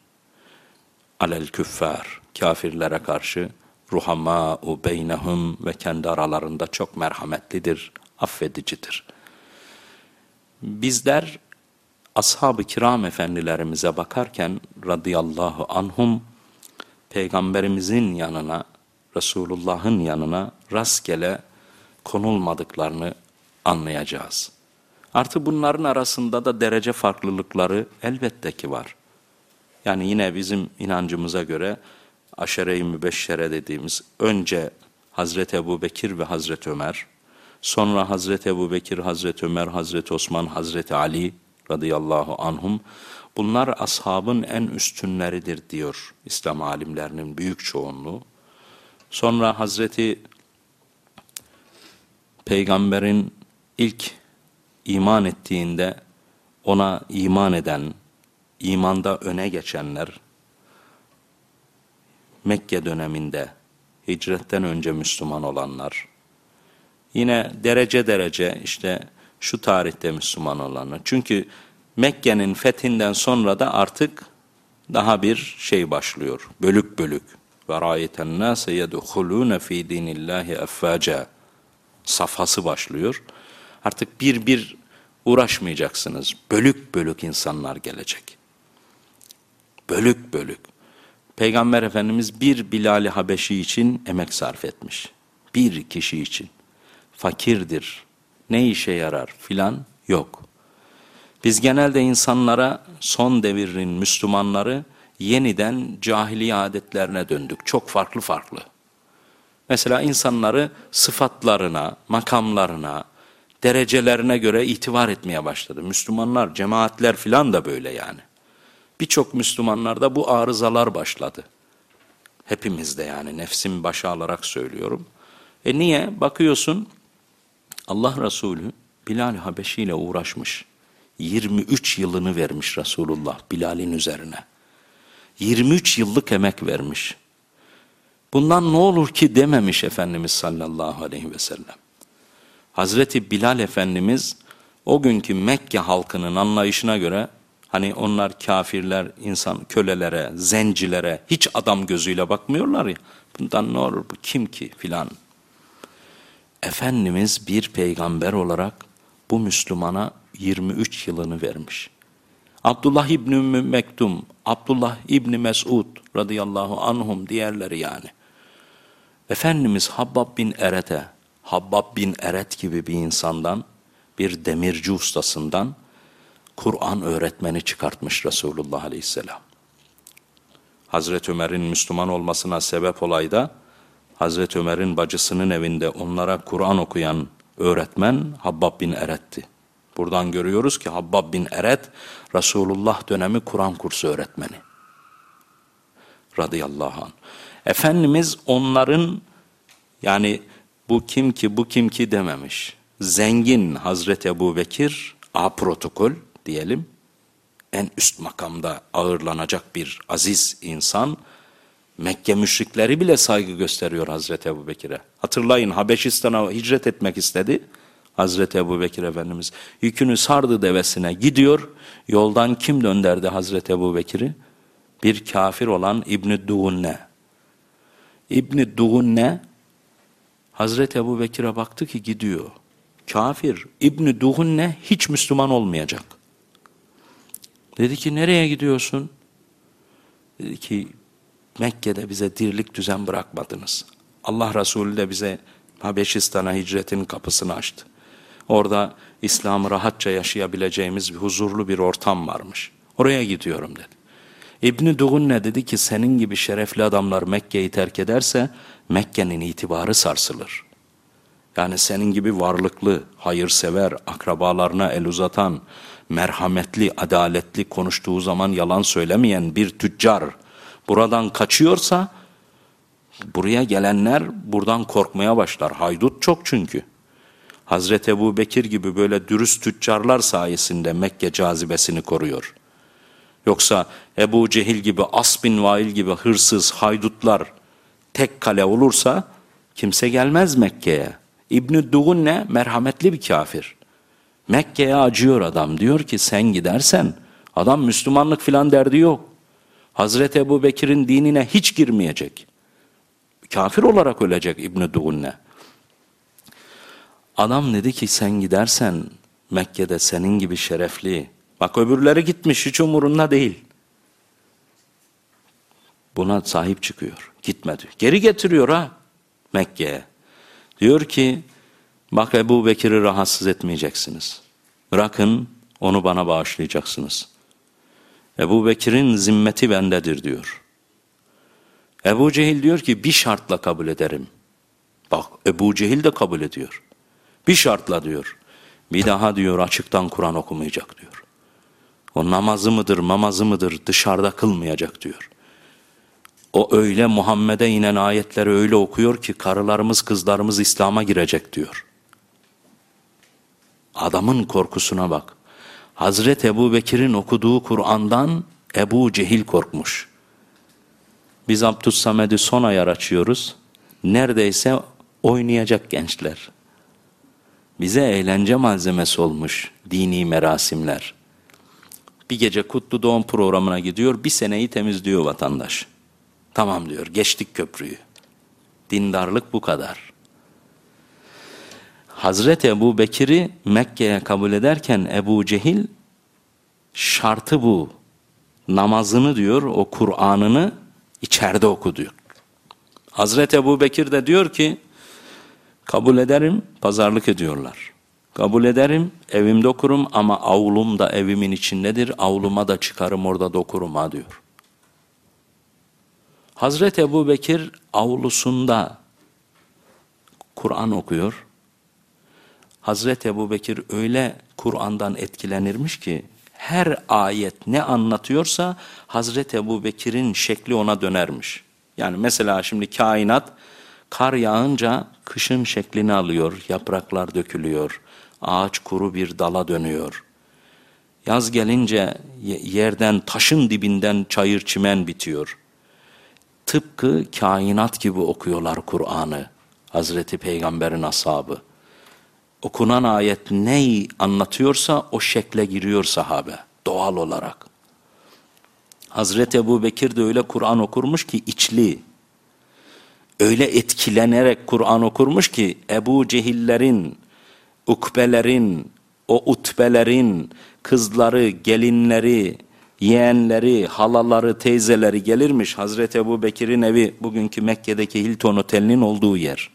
alel küffar, kafirlere karşı ruhamâ'u beynehum ve kendi aralarında çok merhametlidir, affedicidir. Bizler ashab-ı kiram efendilerimize bakarken radıyallahu anhum peygamberimizin yanına, Resulullah'ın yanına rastgele konulmadıklarını anlayacağız. Artı bunların arasında da derece farklılıkları elbette ki var. Yani yine bizim inancımıza göre aşere-i mübeşşere dediğimiz önce Hazreti Ebu Bekir ve Hazreti Ömer, sonra Hazreti Ebu Bekir, Hazreti Ömer, Hazreti Osman, Hazreti Ali radıyallahu anhum, bunlar ashabın en üstünleridir diyor İslam alimlerinin büyük çoğunluğu. Sonra Hazreti Peygamberin ilk iman ettiğinde ona iman eden, imanda öne geçenler, Mekke döneminde hicretten önce Müslüman olanlar, yine derece derece işte şu tarihte Müslüman olanlar. Çünkü Mekke'nin fethinden sonra da artık daha bir şey başlıyor. Bölük bölük. Ve râyeten nâse yedhulûne fî dînillâhi effâca. Safhası başlıyor. Artık bir bir uğraşmayacaksınız. Bölük bölük insanlar gelecek. Bölük bölük. Peygamber Efendimiz bir Bilal-i Habeşi için emek sarf etmiş. Bir kişi için. Fakirdir, ne işe yarar filan yok. Biz genelde insanlara son devirin Müslümanları yeniden cahiliye adetlerine döndük. Çok farklı farklı. Mesela insanları sıfatlarına, makamlarına, derecelerine göre itibar etmeye başladı. Müslümanlar, cemaatler filan da böyle yani. Birçok Müslümanlarda bu arızalar başladı. Hepimizde yani nefsim başa alarak söylüyorum. E niye? Bakıyorsun Allah Resulü Bilal Habeşi ile uğraşmış. 23 yılını vermiş Resulullah Bilal'in üzerine. 23 yıllık emek vermiş. Bundan ne olur ki dememiş Efendimiz sallallahu aleyhi ve sellem. Hazreti Bilal Efendimiz o günkü Mekke halkının anlayışına göre Hani onlar kafirler, insan kölelere, zencilere hiç adam gözüyle bakmıyorlar ya. Bundan ne olur bu kim ki filan. Efendimiz bir peygamber olarak bu Müslümana 23 yılını vermiş. Abdullah İbni Mektum, Abdullah İbni Mesud radıyallahu anhum diğerleri yani. Efendimiz Habbab bin Eret'e, Habbab bin Eret gibi bir insandan, bir demirci ustasından Kur'an öğretmeni çıkartmış Resulullah aleyhisselam. Hazreti Ömer'in Müslüman olmasına sebep olayda, Hazreti Ömer'in bacısının evinde onlara Kur'an okuyan öğretmen Habbab bin Eret'ti. Buradan görüyoruz ki Habbab bin Eret, Resulullah dönemi Kur'an kursu öğretmeni. Radıyallahu anh. Efendimiz onların, yani bu kim ki bu kim ki dememiş. Zengin Hazreti Ebu Bekir, A protokol diyelim, en üst makamda ağırlanacak bir aziz insan, Mekke müşrikleri bile saygı gösteriyor Hazreti Ebu Bekir'e. Hatırlayın Habeşistan'a hicret etmek istedi. Hazreti Ebu Bekir Efendimiz yükünü sardı devesine gidiyor. Yoldan kim dönderdi Hazreti Ebu Bekir'i? Bir kafir olan İbni Duğunne. İbni Duğunne Hazreti Ebu Bekir'e baktı ki gidiyor. Kafir İbni Duğunne hiç Müslüman olmayacak. Dedi ki nereye gidiyorsun? Dedi ki Mekke'de bize dirlik düzen bırakmadınız. Allah Resulü de bize Habeşistan'a hicretin kapısını açtı. Orada İslam'ı rahatça yaşayabileceğimiz bir huzurlu bir ortam varmış. Oraya gidiyorum dedi. İbni Dugunne dedi ki senin gibi şerefli adamlar Mekke'yi terk ederse Mekke'nin itibarı sarsılır. Yani senin gibi varlıklı, hayırsever, akrabalarına el uzatan, merhametli, adaletli konuştuğu zaman yalan söylemeyen bir tüccar buradan kaçıyorsa buraya gelenler buradan korkmaya başlar. Haydut çok çünkü. Hazreti Ebu Bekir gibi böyle dürüst tüccarlar sayesinde Mekke cazibesini koruyor. Yoksa Ebu Cehil gibi, As bin Vail gibi hırsız, haydutlar tek kale olursa kimse gelmez Mekke'ye. İbn-i ne merhametli bir kafir. Mekke'ye acıyor adam. Diyor ki sen gidersen adam Müslümanlık filan derdi yok. Hazreti Ebu Bekir'in dinine hiç girmeyecek. Kafir olarak ölecek İbn-i ne. Adam dedi ki sen gidersen Mekke'de senin gibi şerefli, bak öbürleri gitmiş hiç umurunda değil. Buna sahip çıkıyor. Gitmedi. Geri getiriyor ha Mekke'ye. Diyor ki bak Ebu Bekir'i rahatsız etmeyeceksiniz. Bırakın onu bana bağışlayacaksınız. Ebu Bekir'in zimmeti bendedir diyor. Ebu Cehil diyor ki bir şartla kabul ederim. Bak Ebu Cehil de kabul ediyor. Bir şartla diyor. Bir daha diyor açıktan Kur'an okumayacak diyor. O namazı mıdır, mamazı mıdır dışarıda kılmayacak diyor. O öyle Muhammed'e inen ayetleri öyle okuyor ki karılarımız kızlarımız İslam'a girecek diyor. Adamın korkusuna bak. Hazreti Ebu Bekir'in okuduğu Kur'an'dan Ebu Cehil korkmuş. Biz Abdüssamed'i son ayar açıyoruz. Neredeyse oynayacak gençler. Bize eğlence malzemesi olmuş dini merasimler. Bir gece kutlu doğum programına gidiyor, bir seneyi temizliyor vatandaş. Tamam diyor, geçtik köprüyü. Dindarlık bu kadar. Hazreti Ebu Bekir'i Mekke'ye kabul ederken Ebu Cehil şartı bu. Namazını diyor, o Kur'an'ını içeride oku diyor. Hazreti Ebu Bekir de diyor ki, Kabul ederim, pazarlık ediyorlar. Kabul ederim, evimde okurum ama avlum da evimin içindedir, avluma da çıkarım orada dokurum ha diyor. Hazreti Ebu Bekir avlusunda Kur'an okuyor. Hazreti Ebu Bekir öyle Kur'an'dan etkilenirmiş ki her ayet ne anlatıyorsa Hazreti Ebu Bekir'in şekli ona dönermiş. Yani mesela şimdi kainat Kar yağınca kışın şeklini alıyor, yapraklar dökülüyor, ağaç kuru bir dala dönüyor. Yaz gelince yerden, taşın dibinden çayır çimen bitiyor. Tıpkı kainat gibi okuyorlar Kur'an'ı Hazreti Peygamber'in ashabı. Okunan ayet neyi anlatıyorsa o şekle giriyor sahabe. doğal olarak. Hazreti Ebu Bekir de öyle Kur'an okurmuş ki içli, öyle etkilenerek Kur'an okurmuş ki Ebu Cehillerin, ukbelerin, o utbelerin kızları, gelinleri, yeğenleri, halaları, teyzeleri gelirmiş. Hazreti Ebu Bekir'in evi bugünkü Mekke'deki Hilton Oteli'nin olduğu yer.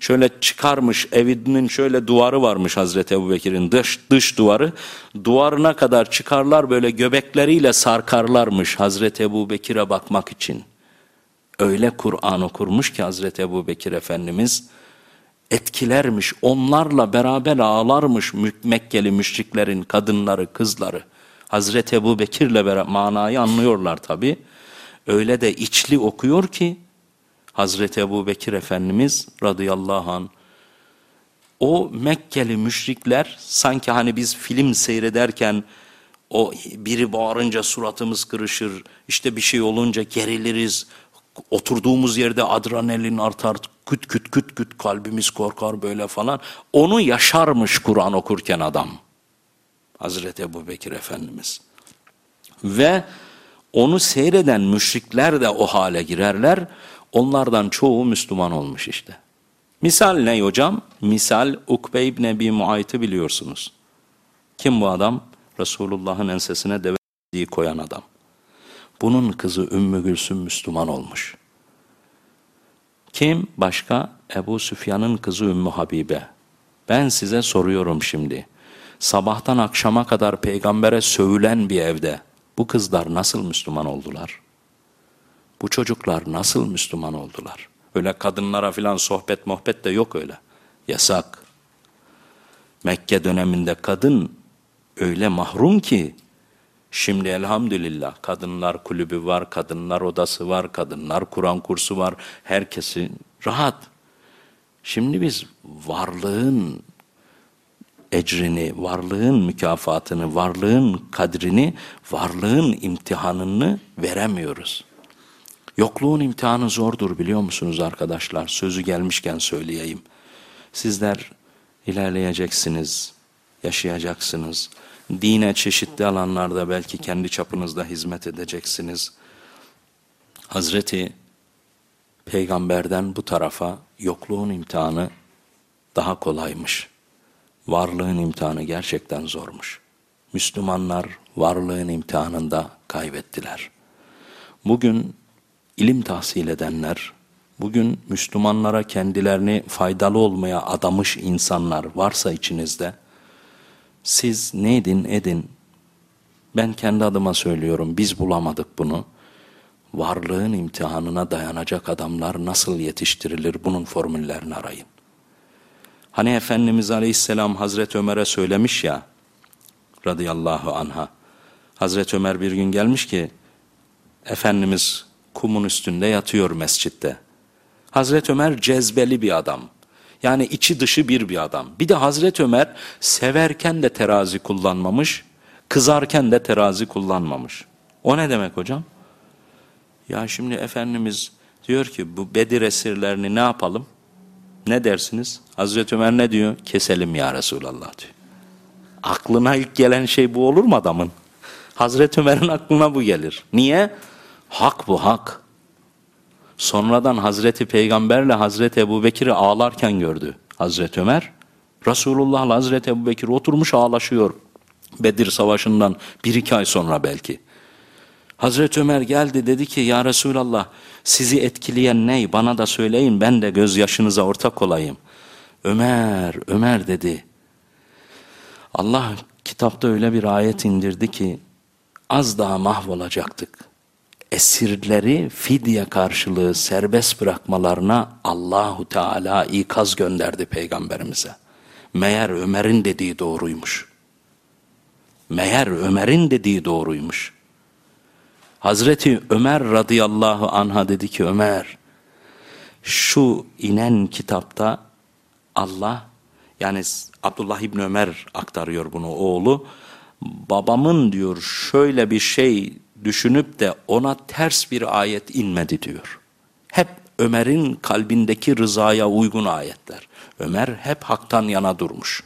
Şöyle çıkarmış evinin şöyle duvarı varmış Hazreti Ebu Bekir'in dış, dış duvarı. Duvarına kadar çıkarlar böyle göbekleriyle sarkarlarmış Hazreti Ebu Bekir'e bakmak için. Öyle Kur'an okurmuş ki Hazreti Ebu Bekir Efendimiz etkilermiş, onlarla beraber ağlarmış Mekkeli müşriklerin kadınları, kızları. Hazreti Ebu Bekir'le beraber manayı anlıyorlar tabi. Öyle de içli okuyor ki Hazreti Ebu Bekir Efendimiz radıyallahu an o Mekkeli müşrikler sanki hani biz film seyrederken o biri bağırınca suratımız kırışır, işte bir şey olunca geriliriz, oturduğumuz yerde adrenalin artar, küt küt küt küt kalbimiz korkar böyle falan. Onu yaşarmış Kur'an okurken adam. Hazreti Ebu Bekir Efendimiz. Ve onu seyreden müşrikler de o hale girerler. Onlardan çoğu Müslüman olmuş işte. Misal ne hocam? Misal Ukbe İbn Ebi Muayt'ı biliyorsunuz. Kim bu adam? Resulullah'ın ensesine deve koyan adam. Bunun kızı Ümmü Gülsüm Müslüman olmuş. Kim? Başka? Ebu Süfyan'ın kızı Ümmü Habibe. Ben size soruyorum şimdi. Sabahtan akşama kadar peygambere sövülen bir evde bu kızlar nasıl Müslüman oldular? Bu çocuklar nasıl Müslüman oldular? Öyle kadınlara filan sohbet muhabbet de yok öyle. Yasak. Mekke döneminde kadın öyle mahrum ki Şimdi elhamdülillah kadınlar kulübü var, kadınlar odası var, kadınlar Kur'an kursu var. Herkesi rahat. Şimdi biz varlığın ecrini, varlığın mükafatını, varlığın kadrini, varlığın imtihanını veremiyoruz. Yokluğun imtihanı zordur biliyor musunuz arkadaşlar? Sözü gelmişken söyleyeyim. Sizler ilerleyeceksiniz, yaşayacaksınız. Dine çeşitli alanlarda belki kendi çapınızda hizmet edeceksiniz. Hazreti Peygamberden bu tarafa yokluğun imtihanı daha kolaymış. Varlığın imtihanı gerçekten zormuş. Müslümanlar varlığın imtihanında kaybettiler. Bugün ilim tahsil edenler, bugün Müslümanlara kendilerini faydalı olmaya adamış insanlar varsa içinizde, siz ne edin edin, ben kendi adıma söylüyorum, biz bulamadık bunu. Varlığın imtihanına dayanacak adamlar nasıl yetiştirilir bunun formüllerini arayın. Hani Efendimiz Aleyhisselam Hazreti Ömer'e söylemiş ya, radıyallahu anha, Hazreti Ömer bir gün gelmiş ki, Efendimiz kumun üstünde yatıyor mescitte. Hazreti Ömer cezbeli bir adam. Yani içi dışı bir bir adam. Bir de Hazreti Ömer severken de terazi kullanmamış, kızarken de terazi kullanmamış. O ne demek hocam? Ya şimdi Efendimiz diyor ki bu Bedir esirlerini ne yapalım? Ne dersiniz? Hazreti Ömer ne diyor? Keselim ya Resulallah diyor. Aklına ilk gelen şey bu olur mu adamın? Hazreti Ömer'in aklına bu gelir. Niye? Hak bu hak. Sonradan Hazreti Peygamberle Hazreti Ebu Bekir'i ağlarken gördü Hazreti Ömer. Resulullah'la Hazreti Ebu oturmuş ağlaşıyor. Bedir Savaşı'ndan bir iki ay sonra belki. Hazreti Ömer geldi dedi ki ya Resulallah sizi etkileyen ney bana da söyleyin ben de gözyaşınıza ortak olayım. Ömer, Ömer dedi. Allah kitapta öyle bir ayet indirdi ki az daha mahvolacaktık. Esirleri fidye karşılığı serbest bırakmalarına Allahu Teala ikaz gönderdi peygamberimize. Meğer Ömer'in dediği doğruymuş. Meğer Ömer'in dediği doğruymuş. Hazreti Ömer radıyallahu anha dedi ki Ömer şu inen kitapta Allah yani Abdullah İbni Ömer aktarıyor bunu oğlu babamın diyor şöyle bir şey düşünüp de ona ters bir ayet inmedi diyor. Hep Ömer'in kalbindeki rızaya uygun ayetler. Ömer hep haktan yana durmuş.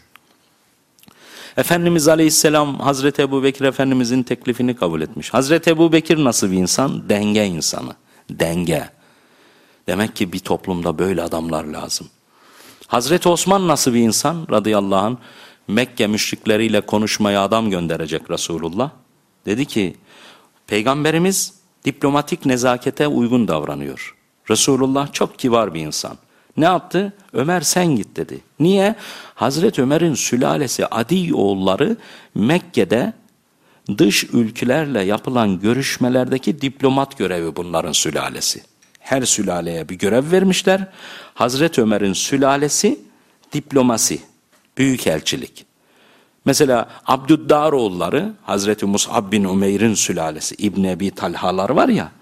Efendimiz Aleyhisselam Hazreti Ebu Bekir Efendimizin teklifini kabul etmiş. Hazreti Ebu Bekir nasıl bir insan? Denge insanı. Denge. Demek ki bir toplumda böyle adamlar lazım. Hazreti Osman nasıl bir insan? Radıyallahu anh Mekke müşrikleriyle konuşmaya adam gönderecek Resulullah. Dedi ki Peygamberimiz diplomatik nezakete uygun davranıyor. Resulullah çok kibar bir insan. Ne yaptı? Ömer sen git dedi. Niye? Hazreti Ömer'in sülalesi Adi oğulları Mekke'de dış ülkelerle yapılan görüşmelerdeki diplomat görevi bunların sülalesi. Her sülaleye bir görev vermişler. Hazreti Ömer'in sülalesi diplomasi, büyükelçilik. Mesela Abdüddaroğulları Hazreti Mus'ab bin Umeyr'in sülalesi İbn Ebi Talhalar var ya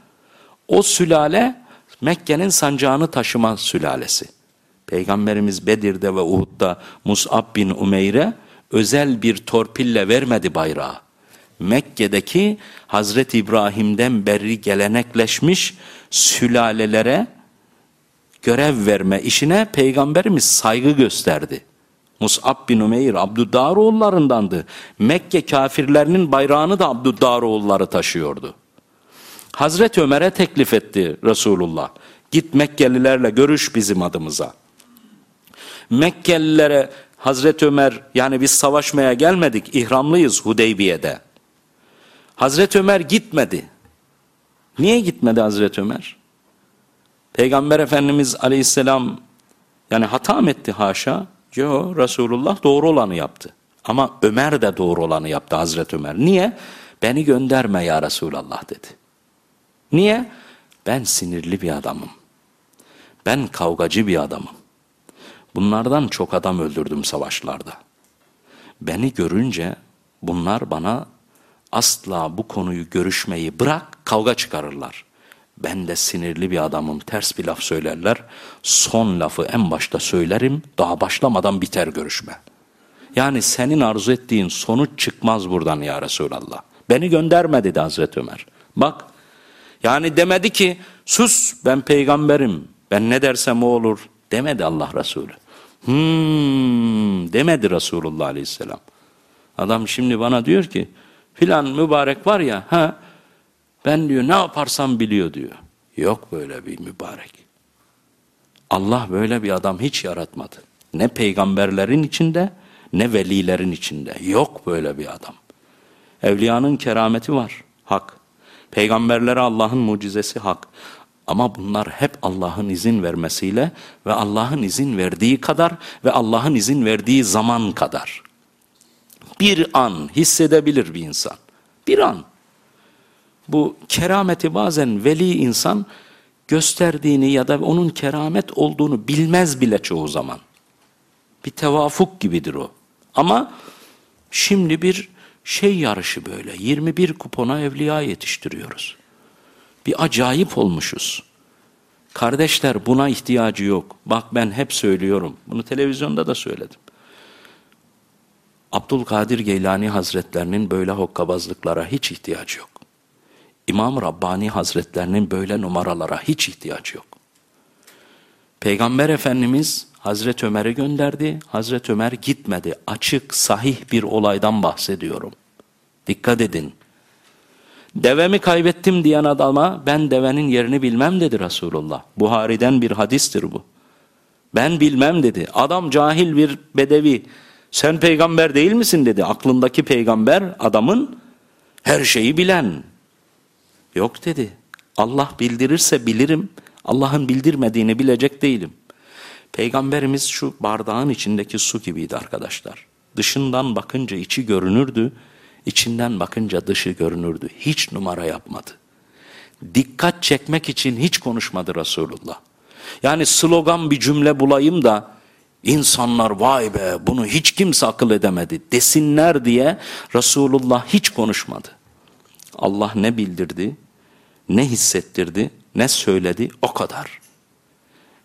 o sülale Mekke'nin sancağını taşıma sülalesi. Peygamberimiz Bedir'de ve Uhud'da Mus'ab bin Umeyr'e özel bir torpille vermedi bayrağı. Mekke'deki Hazreti İbrahim'den beri gelenekleşmiş sülalelere görev verme işine Peygamberimiz saygı gösterdi. Mus'ab bin Umeyr Abdüddaroğullarındandı. Mekke kafirlerinin bayrağını da Abdüddaroğulları taşıyordu. Hazreti Ömer'e teklif etti Resulullah. Git Mekkelilerle görüş bizim adımıza. Mekkelilere Hazreti Ömer yani biz savaşmaya gelmedik ihramlıyız Hudeybiye'de. Hazreti Ömer gitmedi. Niye gitmedi Hazreti Ömer? Peygamber Efendimiz aleyhisselam yani hata mı etti haşa? Yo Resulullah doğru olanı yaptı. Ama Ömer de doğru olanı yaptı Hazreti Ömer. Niye? Beni gönderme ya Resulallah dedi. Niye? Ben sinirli bir adamım. Ben kavgacı bir adamım. Bunlardan çok adam öldürdüm savaşlarda. Beni görünce bunlar bana asla bu konuyu görüşmeyi bırak kavga çıkarırlar. Ben de sinirli bir adamım ters bir laf söylerler. Son lafı en başta söylerim daha başlamadan biter görüşme. Yani senin arzu ettiğin sonuç çıkmaz buradan ya Resulallah. Beni gönderme dedi Hazreti Ömer. Bak yani demedi ki sus ben peygamberim ben ne dersem o olur demedi Allah Resulü. Hmm demedi Resulullah Aleyhisselam. Adam şimdi bana diyor ki filan mübarek var ya ha ben diyor ne yaparsam biliyor diyor. Yok böyle bir mübarek. Allah böyle bir adam hiç yaratmadı. Ne peygamberlerin içinde ne velilerin içinde. Yok böyle bir adam. Evliyanın kerameti var. Hak. Peygamberlere Allah'ın mucizesi hak. Ama bunlar hep Allah'ın izin vermesiyle ve Allah'ın izin verdiği kadar ve Allah'ın izin verdiği zaman kadar. Bir an hissedebilir bir insan. Bir an. Bu kerameti bazen veli insan gösterdiğini ya da onun keramet olduğunu bilmez bile çoğu zaman. Bir tevafuk gibidir o. Ama şimdi bir şey yarışı böyle 21 kupona evliya yetiştiriyoruz. Bir acayip olmuşuz. Kardeşler buna ihtiyacı yok. Bak ben hep söylüyorum. Bunu televizyonda da söyledim. Abdülkadir Geylani Hazretlerinin böyle hokkabazlıklara hiç ihtiyacı yok. İmam Rabbani Hazretlerinin böyle numaralara hiç ihtiyacı yok. Peygamber Efendimiz Hazreti Ömer'i gönderdi. Hazreti Ömer gitmedi. Açık, sahih bir olaydan bahsediyorum. Dikkat edin. Devemi kaybettim diyen adama ben devenin yerini bilmem dedi Resulullah. Buhari'den bir hadistir bu. Ben bilmem dedi. Adam cahil bir bedevi. Sen peygamber değil misin dedi. Aklındaki peygamber adamın her şeyi bilen. Yok dedi. Allah bildirirse bilirim. Allah'ın bildirmediğini bilecek değilim. Peygamberimiz şu bardağın içindeki su gibiydi arkadaşlar. Dışından bakınca içi görünürdü, içinden bakınca dışı görünürdü. Hiç numara yapmadı. Dikkat çekmek için hiç konuşmadı Resulullah. Yani slogan bir cümle bulayım da insanlar vay be bunu hiç kimse akıl edemedi desinler diye Resulullah hiç konuşmadı. Allah ne bildirdi, ne hissettirdi, ne söyledi o kadar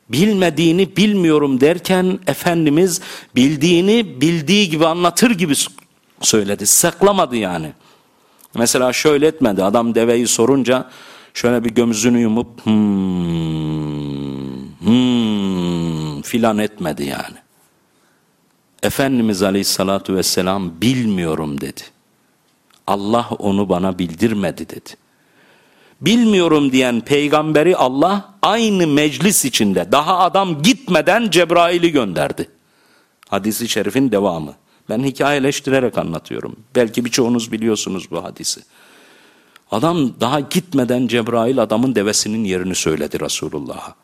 bilmediğini bilmiyorum derken Efendimiz bildiğini bildiği gibi anlatır gibi söyledi. Saklamadı yani. Mesela şöyle etmedi. Adam deveyi sorunca şöyle bir gömüzünü yumup hmm, hmm filan etmedi yani. Efendimiz Aleyhisselatü Vesselam bilmiyorum dedi. Allah onu bana bildirmedi dedi. Bilmiyorum diyen peygamberi Allah aynı meclis içinde daha adam gitmeden Cebrail'i gönderdi. Hadisi şerifin devamı. Ben hikayeleştirerek anlatıyorum. Belki birçoğunuz biliyorsunuz bu hadisi. Adam daha gitmeden Cebrail adamın devesinin yerini söyledi Resulullah'a.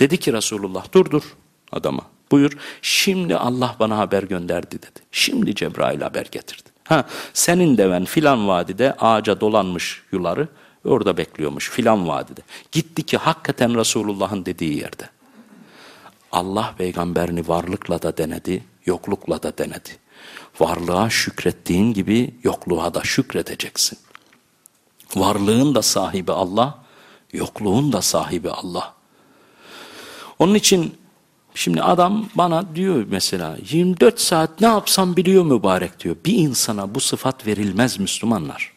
Dedi ki Resulullah dur dur adama buyur. Şimdi Allah bana haber gönderdi dedi. Şimdi Cebrail haber getirdi. Ha senin deven filan vadide ağaca dolanmış yuları orada bekliyormuş filan vadide. Gitti ki hakikaten Resulullah'ın dediği yerde. Allah peygamberini varlıkla da denedi, yoklukla da denedi. Varlığa şükrettiğin gibi yokluğa da şükredeceksin. Varlığın da sahibi Allah, yokluğun da sahibi Allah. Onun için şimdi adam bana diyor mesela 24 saat ne yapsam biliyor mübarek diyor. Bir insana bu sıfat verilmez Müslümanlar.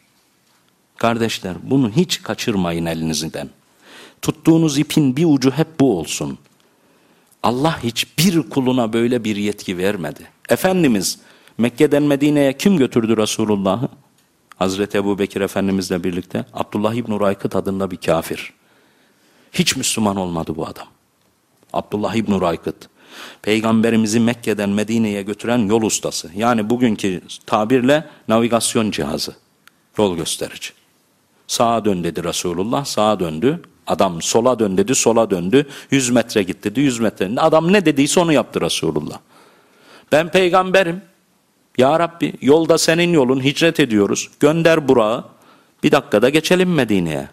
Kardeşler bunu hiç kaçırmayın elinizden. Tuttuğunuz ipin bir ucu hep bu olsun. Allah hiçbir kuluna böyle bir yetki vermedi. Efendimiz Mekke'den Medine'ye kim götürdü Resulullah'ı? Hazreti Ebu Bekir Efendimizle birlikte Abdullah İbn Uraykıt adında bir kafir. Hiç Müslüman olmadı bu adam. Abdullah İbn Uraykıt. Peygamberimizi Mekke'den Medine'ye götüren yol ustası. Yani bugünkü tabirle navigasyon cihazı. Yol gösterici. Sağa dön dedi Resulullah, sağa döndü. Adam sola dön dedi, sola döndü. 100 metre git dedi, 100 metre. Adam ne dediyse onu yaptı Resulullah. Ben peygamberim. Ya Rabbi yolda senin yolun hicret ediyoruz. Gönder Burak'ı. Bir dakikada geçelim Medine'ye.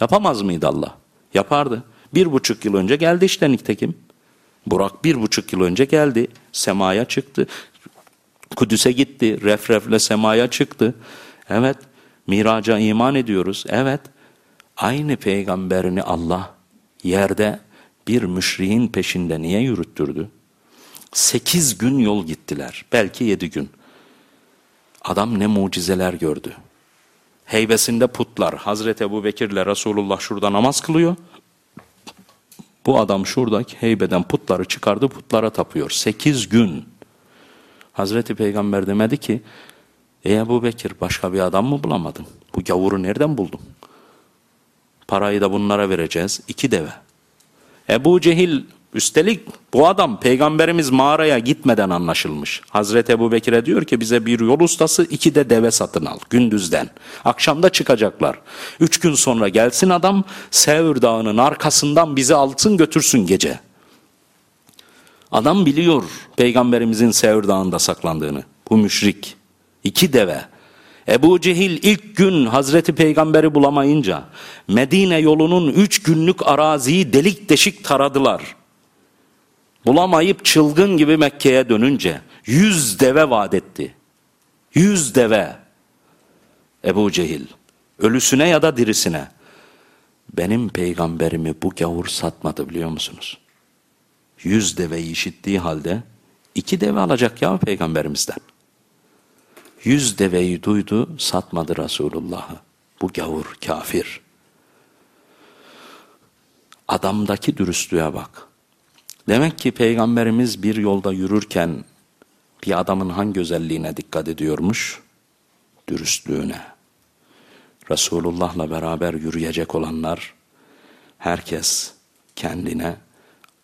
Yapamaz mıydı Allah? Yapardı. Bir buçuk yıl önce geldi işte nitekim. Burak bir buçuk yıl önce geldi. Semaya çıktı. Kudüs'e gitti. Refrefle semaya çıktı. Evet. Miraca iman ediyoruz. Evet. Aynı peygamberini Allah yerde bir müşriğin peşinde niye yürüttürdü? Sekiz gün yol gittiler. Belki yedi gün. Adam ne mucizeler gördü. Heybesinde putlar. Hazreti Ebu Bekir'le Resulullah şurada namaz kılıyor. Bu adam şuradaki heybeden putları çıkardı putlara tapıyor. Sekiz gün. Hazreti Peygamber demedi ki Ey Ebu Bekir başka bir adam mı bulamadın? Bu gavuru nereden buldun? Parayı da bunlara vereceğiz. İki deve. Ebu Cehil üstelik bu adam peygamberimiz mağaraya gitmeden anlaşılmış. Hazreti Ebu Bekir'e diyor ki bize bir yol ustası iki de deve satın al gündüzden. Akşamda çıkacaklar. Üç gün sonra gelsin adam Sevr dağının arkasından bizi alsın götürsün gece. Adam biliyor peygamberimizin Sevr dağında saklandığını. Bu müşrik. İki deve. Ebu Cehil ilk gün Hazreti Peygamberi bulamayınca Medine yolunun üç günlük araziyi delik deşik taradılar. Bulamayıp çılgın gibi Mekke'ye dönünce yüz deve vaat etti. Yüz deve. Ebu Cehil ölüsüne ya da dirisine benim peygamberimi bu gavur satmadı biliyor musunuz? Yüz deveyi işittiği halde iki deve alacak ya peygamberimizden. Yüz deveyi duydu, satmadı Resulullah'ı. Bu gavur, kafir. Adamdaki dürüstlüğe bak. Demek ki Peygamberimiz bir yolda yürürken bir adamın hangi özelliğine dikkat ediyormuş? Dürüstlüğüne. Resulullah'la beraber yürüyecek olanlar, herkes kendine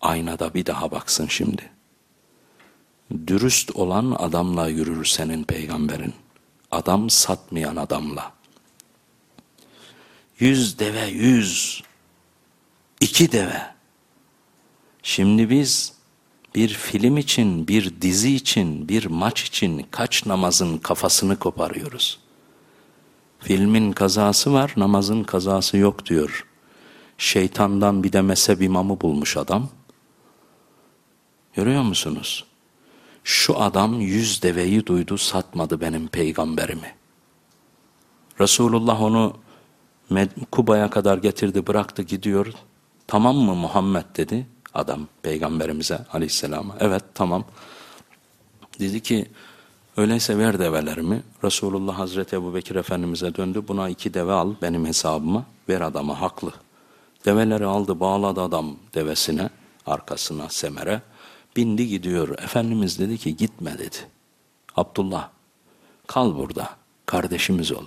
aynada bir daha baksın şimdi. Dürüst olan adamla yürür senin peygamberin. Adam satmayan adamla. Yüz deve yüz. iki deve. Şimdi biz bir film için, bir dizi için, bir maç için kaç namazın kafasını koparıyoruz. Filmin kazası var, namazın kazası yok diyor. Şeytandan bir de mezhep imamı bulmuş adam. Görüyor musunuz? Şu adam yüz deveyi duydu satmadı benim peygamberimi. Resulullah onu Kuba'ya kadar getirdi bıraktı gidiyor. Tamam mı Muhammed dedi adam peygamberimize aleyhisselama. Evet tamam. Dedi ki öyleyse ver develerimi. Resulullah Hazreti Ebu Bekir Efendimiz'e döndü. Buna iki deve al benim hesabıma ver adama haklı. Develeri aldı bağladı adam devesine arkasına semere. Bindi gidiyor. Efendimiz dedi ki gitme dedi. Abdullah kal burada. Kardeşimiz ol.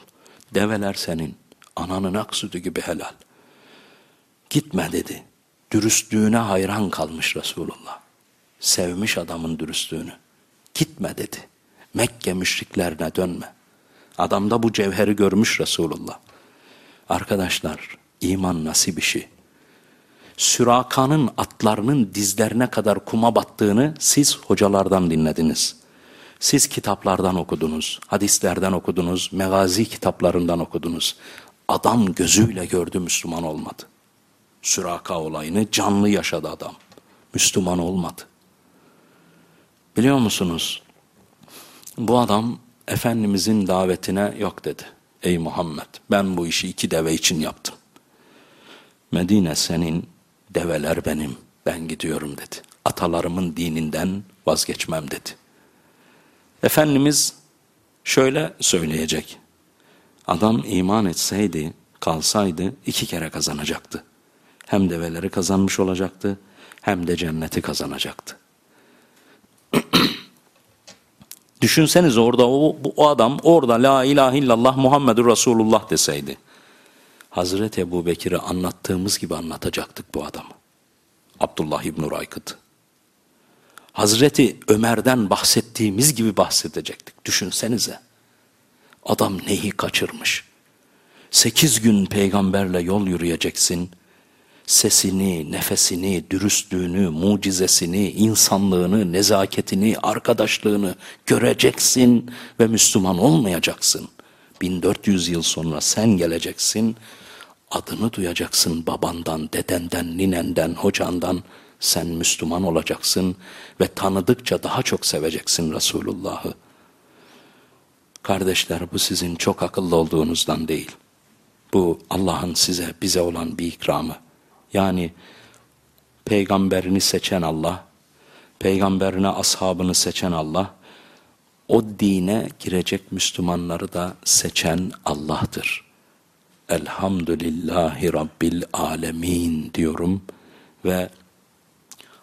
Develer senin. Ananın ak sütü gibi helal. Gitme dedi. Dürüstlüğüne hayran kalmış Resulullah. Sevmiş adamın dürüstlüğünü. Gitme dedi. Mekke müşriklerine dönme. Adamda bu cevheri görmüş Resulullah. Arkadaşlar iman bir şey? Sürakanın atlarının dizlerine kadar kuma battığını siz hocalardan dinlediniz. Siz kitaplardan okudunuz, hadislerden okudunuz, megazi kitaplarından okudunuz. Adam gözüyle gördü Müslüman olmadı. Süraka olayını canlı yaşadı adam. Müslüman olmadı. Biliyor musunuz? Bu adam Efendimizin davetine yok dedi. Ey Muhammed ben bu işi iki deve için yaptım. Medine senin, develer benim, ben gidiyorum dedi. Atalarımın dininden vazgeçmem dedi. Efendimiz şöyle söyleyecek. Adam iman etseydi, kalsaydı iki kere kazanacaktı. Hem develeri kazanmış olacaktı, hem de cenneti kazanacaktı. Düşünseniz orada o, o adam orada la ilahe illallah Muhammedur Resulullah deseydi. Hazreti Ebu Bekir'i anlattığımız gibi anlatacaktık bu adamı. Abdullah İbn Raykıt. Hazreti Ömer'den bahsettiğimiz gibi bahsedecektik. Düşünsenize. Adam neyi kaçırmış? Sekiz gün peygamberle yol yürüyeceksin. Sesini, nefesini, dürüstlüğünü, mucizesini, insanlığını, nezaketini, arkadaşlığını göreceksin ve Müslüman olmayacaksın. 1400 yıl sonra sen geleceksin, adını duyacaksın babandan, dedenden, ninenden, hocandan, sen Müslüman olacaksın ve tanıdıkça daha çok seveceksin Resulullah'ı. Kardeşler bu sizin çok akıllı olduğunuzdan değil. Bu Allah'ın size, bize olan bir ikramı. Yani peygamberini seçen Allah, peygamberine ashabını seçen Allah, o dine girecek Müslümanları da seçen Allah'tır. Elhamdülillahi Rabbil Alemin diyorum ve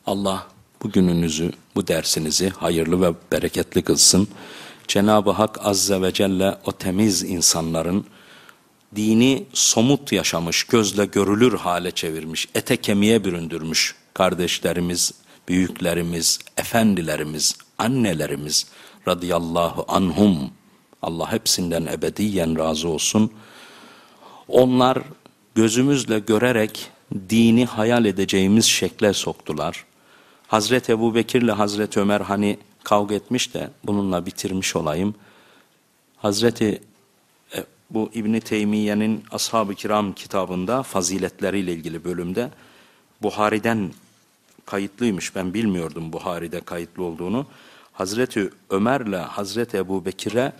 Allah bugününüzü, bu dersinizi hayırlı ve bereketli kılsın. Cenab-ı Hak Azze ve Celle o temiz insanların dini somut yaşamış, gözle görülür hale çevirmiş, ete kemiğe büründürmüş kardeşlerimiz, büyüklerimiz, efendilerimiz, annelerimiz radıyallahu anhum. Allah hepsinden ebediyen razı olsun. Onlar gözümüzle görerek dini hayal edeceğimiz şekle soktular. Hazreti Ebu Bekir ile Hazreti Ömer hani kavga etmiş de bununla bitirmiş olayım. Hazreti e, bu İbni Teymiye'nin Ashab-ı Kiram kitabında faziletleriyle ilgili bölümde Buhari'den kayıtlıymış. Ben bilmiyordum Buhari'de kayıtlı olduğunu. Hazreti Ömer ile Hazreti Ebu Bekir'e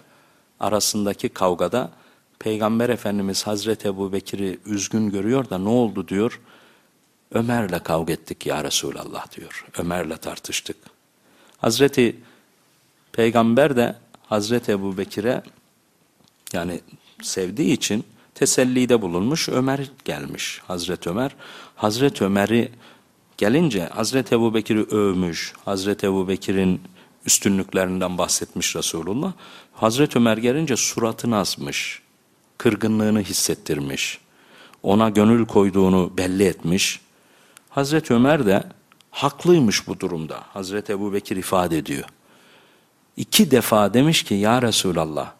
arasındaki kavgada Peygamber Efendimiz Hazreti Ebu Bekir'i üzgün görüyor da ne oldu diyor. Ömer'le kavga ettik ya Resulallah diyor. Ömer'le tartıştık. Hazreti Peygamber de Hazreti Ebu Bekir'e yani sevdiği için tesellide bulunmuş. Ömer gelmiş Hazreti Ömer. Hazreti Ömer'i gelince Hazreti Ebu Bekir'i övmüş. Hazreti Ebu Bekir'in üstünlüklerinden bahsetmiş Resulullah. Hazreti Ömer gelince suratını asmış. Kırgınlığını hissettirmiş. Ona gönül koyduğunu belli etmiş. Hazreti Ömer de haklıymış bu durumda. Hazreti Ebu Bekir ifade ediyor. İki defa demiş ki ya Resulallah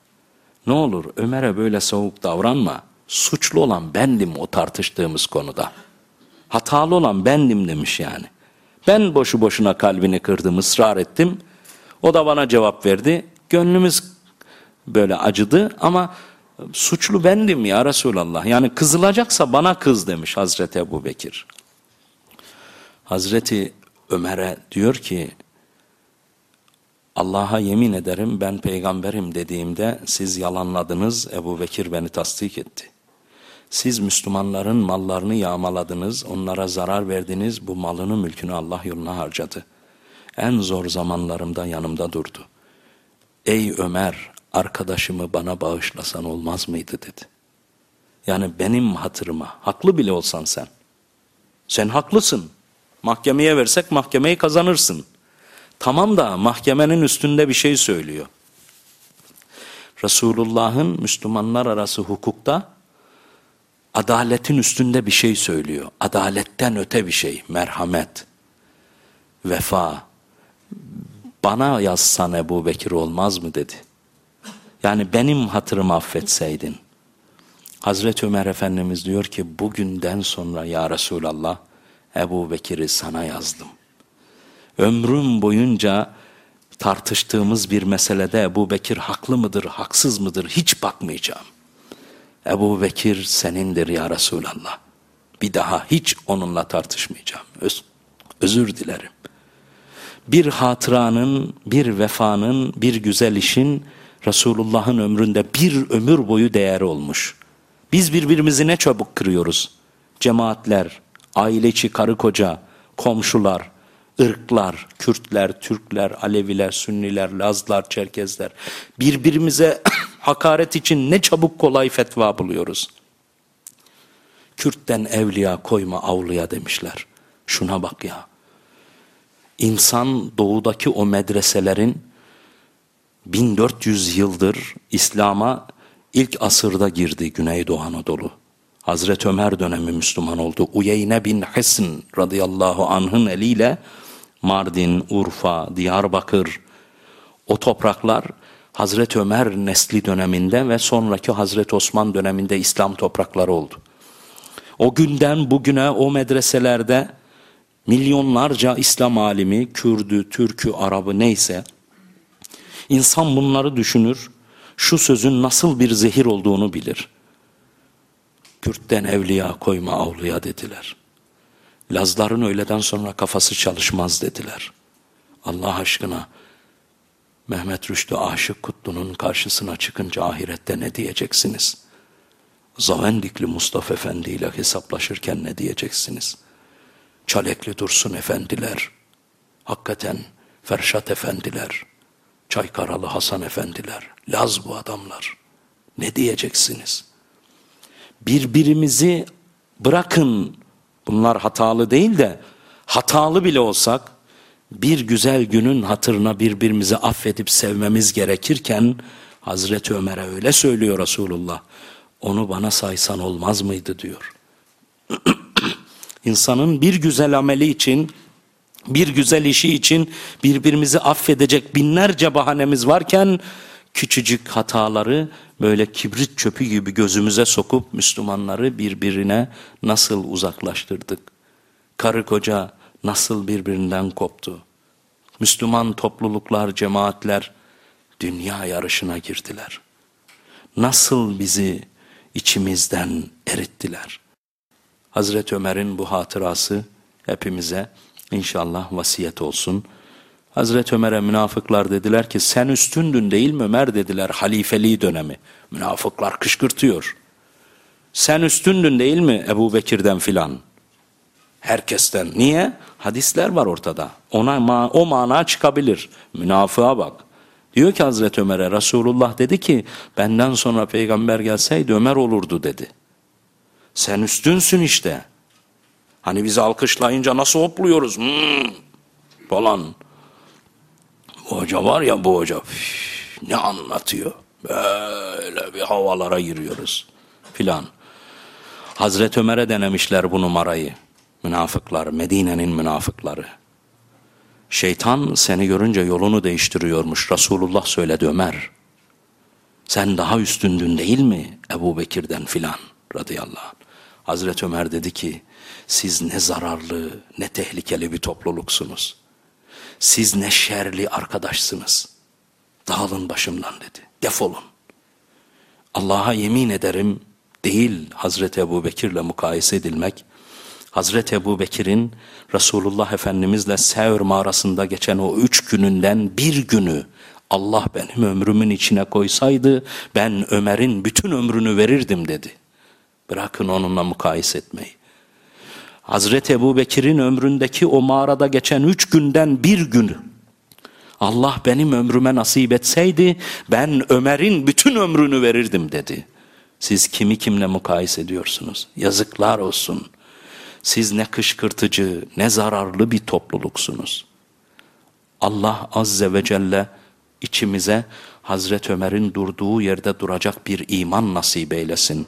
ne olur Ömer'e böyle soğuk davranma. Suçlu olan bendim o tartıştığımız konuda. Hatalı olan bendim demiş yani. Ben boşu boşuna kalbini kırdım, ısrar ettim. O da bana cevap verdi. Gönlümüz böyle acıdı ama suçlu bendim ya Resulallah. Yani kızılacaksa bana kız demiş Hazreti Ebu Bekir. Hazreti Ömer'e diyor ki Allah'a yemin ederim ben peygamberim dediğimde siz yalanladınız Ebu Bekir beni tasdik etti. Siz Müslümanların mallarını yağmaladınız, onlara zarar verdiniz, bu malını mülkünü Allah yoluna harcadı. En zor zamanlarımda yanımda durdu. Ey Ömer, arkadaşımı bana bağışlasan olmaz mıydı dedi. Yani benim hatırıma, haklı bile olsan sen. Sen haklısın. Mahkemeye versek mahkemeyi kazanırsın. Tamam da mahkemenin üstünde bir şey söylüyor. Resulullah'ın Müslümanlar arası hukukta adaletin üstünde bir şey söylüyor. Adaletten öte bir şey, merhamet, vefa. Bana yazsan Ebu Bekir olmaz mı dedi. Yani benim hatırımı affetseydin. Hazreti Ömer Efendimiz diyor ki bugünden sonra ya Resulallah Ebu Bekir'i sana yazdım. Ömrüm boyunca tartıştığımız bir meselede Ebu Bekir haklı mıdır, haksız mıdır hiç bakmayacağım. Ebu Bekir senindir ya Resulallah. Bir daha hiç onunla tartışmayacağım. Öz, özür dilerim. Bir hatıranın, bir vefanın, bir güzel işin Resulullah'ın ömründe bir ömür boyu değeri olmuş. Biz birbirimizi ne çabuk kırıyoruz. Cemaatler, aile içi karı koca, komşular, ırklar, Kürtler, Türkler, Aleviler, Sünniler, Lazlar, Çerkezler birbirimize hakaret için ne çabuk kolay fetva buluyoruz. Kürt'ten evliya koyma avluya demişler. Şuna bak ya. İnsan doğudaki o medreselerin 1400 yıldır İslam'a ilk asırda girdi Güneydoğu Anadolu. Hazreti Ömer dönemi Müslüman oldu. Uyeyne bin Hisn radıyallahu anh'ın eliyle Mardin, Urfa, Diyarbakır o topraklar Hazreti Ömer nesli döneminde ve sonraki Hazreti Osman döneminde İslam toprakları oldu. O günden bugüne o medreselerde milyonlarca İslam alimi, Kürdü, Türkü, Arabı neyse insan bunları düşünür, şu sözün nasıl bir zehir olduğunu bilir. Kürt'ten evliya koyma avluya dediler. Lazların öğleden sonra kafası çalışmaz dediler. Allah aşkına Mehmet Rüştü Aşık Kutlu'nun karşısına çıkınca ahirette ne diyeceksiniz? Zavendikli Mustafa Efendi ile hesaplaşırken ne diyeceksiniz? Çalekli Dursun Efendiler, hakikaten Ferşat Efendiler, Çaykaralı Hasan Efendiler, Laz bu adamlar. Ne diyeceksiniz? Birbirimizi bırakın, bunlar hatalı değil de hatalı bile olsak bir güzel günün hatırına birbirimizi affedip sevmemiz gerekirken Hazreti Ömer'e öyle söylüyor Resulullah. Onu bana saysan olmaz mıydı diyor. İnsanın bir güzel ameli için, bir güzel işi için birbirimizi affedecek binlerce bahanemiz varken küçücük hataları böyle kibrit çöpü gibi gözümüze sokup Müslümanları birbirine nasıl uzaklaştırdık? Karı koca nasıl birbirinden koptu? Müslüman topluluklar, cemaatler dünya yarışına girdiler. Nasıl bizi içimizden erittiler? Hazreti Ömer'in bu hatırası hepimize inşallah vasiyet olsun. Hazreti Ömer'e münafıklar dediler ki sen üstündün değil mi Ömer dediler halifeliği dönemi. Münafıklar kışkırtıyor. Sen üstündün değil mi Ebu Bekir'den filan? Herkesten. Niye? Hadisler var ortada. Ona ma o mana çıkabilir. Münafığa bak. Diyor ki Hazreti Ömer'e Resulullah dedi ki benden sonra peygamber gelseydi Ömer olurdu dedi. Sen üstünsün işte. Hani bizi alkışlayınca nasıl hopluyoruz hmm, falan. Bu hoca var ya bu hoca üf, ne anlatıyor. Böyle bir havalara giriyoruz filan. Hazreti Ömer'e denemişler bu numarayı. Münafıklar, Medine'nin münafıkları. Şeytan seni görünce yolunu değiştiriyormuş. Resulullah söyledi Ömer. Sen daha üstündün değil mi Ebu Bekir'den filan radıyallahu anh. Hazreti Ömer dedi ki siz ne zararlı ne tehlikeli bir topluluksunuz. Siz ne şerli arkadaşsınız. Dağılın başımdan dedi. Defolun. Allah'a yemin ederim değil Hazreti Ebu Bekir'le mukayese edilmek. Hazreti Ebu Bekir'in Resulullah Efendimizle Sevr mağarasında geçen o üç gününden bir günü Allah benim ömrümün içine koysaydı ben Ömer'in bütün ömrünü verirdim dedi. Bırakın onunla mukayese etmeyi. Hazreti Ebu Bekir'in ömründeki o mağarada geçen üç günden bir günü Allah benim ömrüme nasip etseydi ben Ömer'in bütün ömrünü verirdim dedi. Siz kimi kimle mukayese ediyorsunuz? Yazıklar olsun. Siz ne kışkırtıcı ne zararlı bir topluluksunuz. Allah Azze ve Celle içimize Hazreti Ömer'in durduğu yerde duracak bir iman nasip eylesin.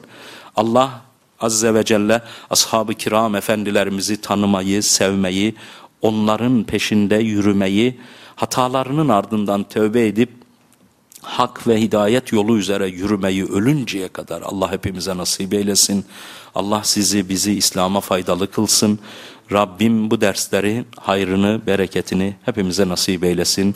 Allah Azze ve Celle ashab-ı kiram efendilerimizi tanımayı, sevmeyi, onların peşinde yürümeyi, hatalarının ardından tövbe edip hak ve hidayet yolu üzere yürümeyi ölünceye kadar Allah hepimize nasip eylesin. Allah sizi bizi İslam'a faydalı kılsın. Rabbim bu dersleri hayrını, bereketini hepimize nasip eylesin.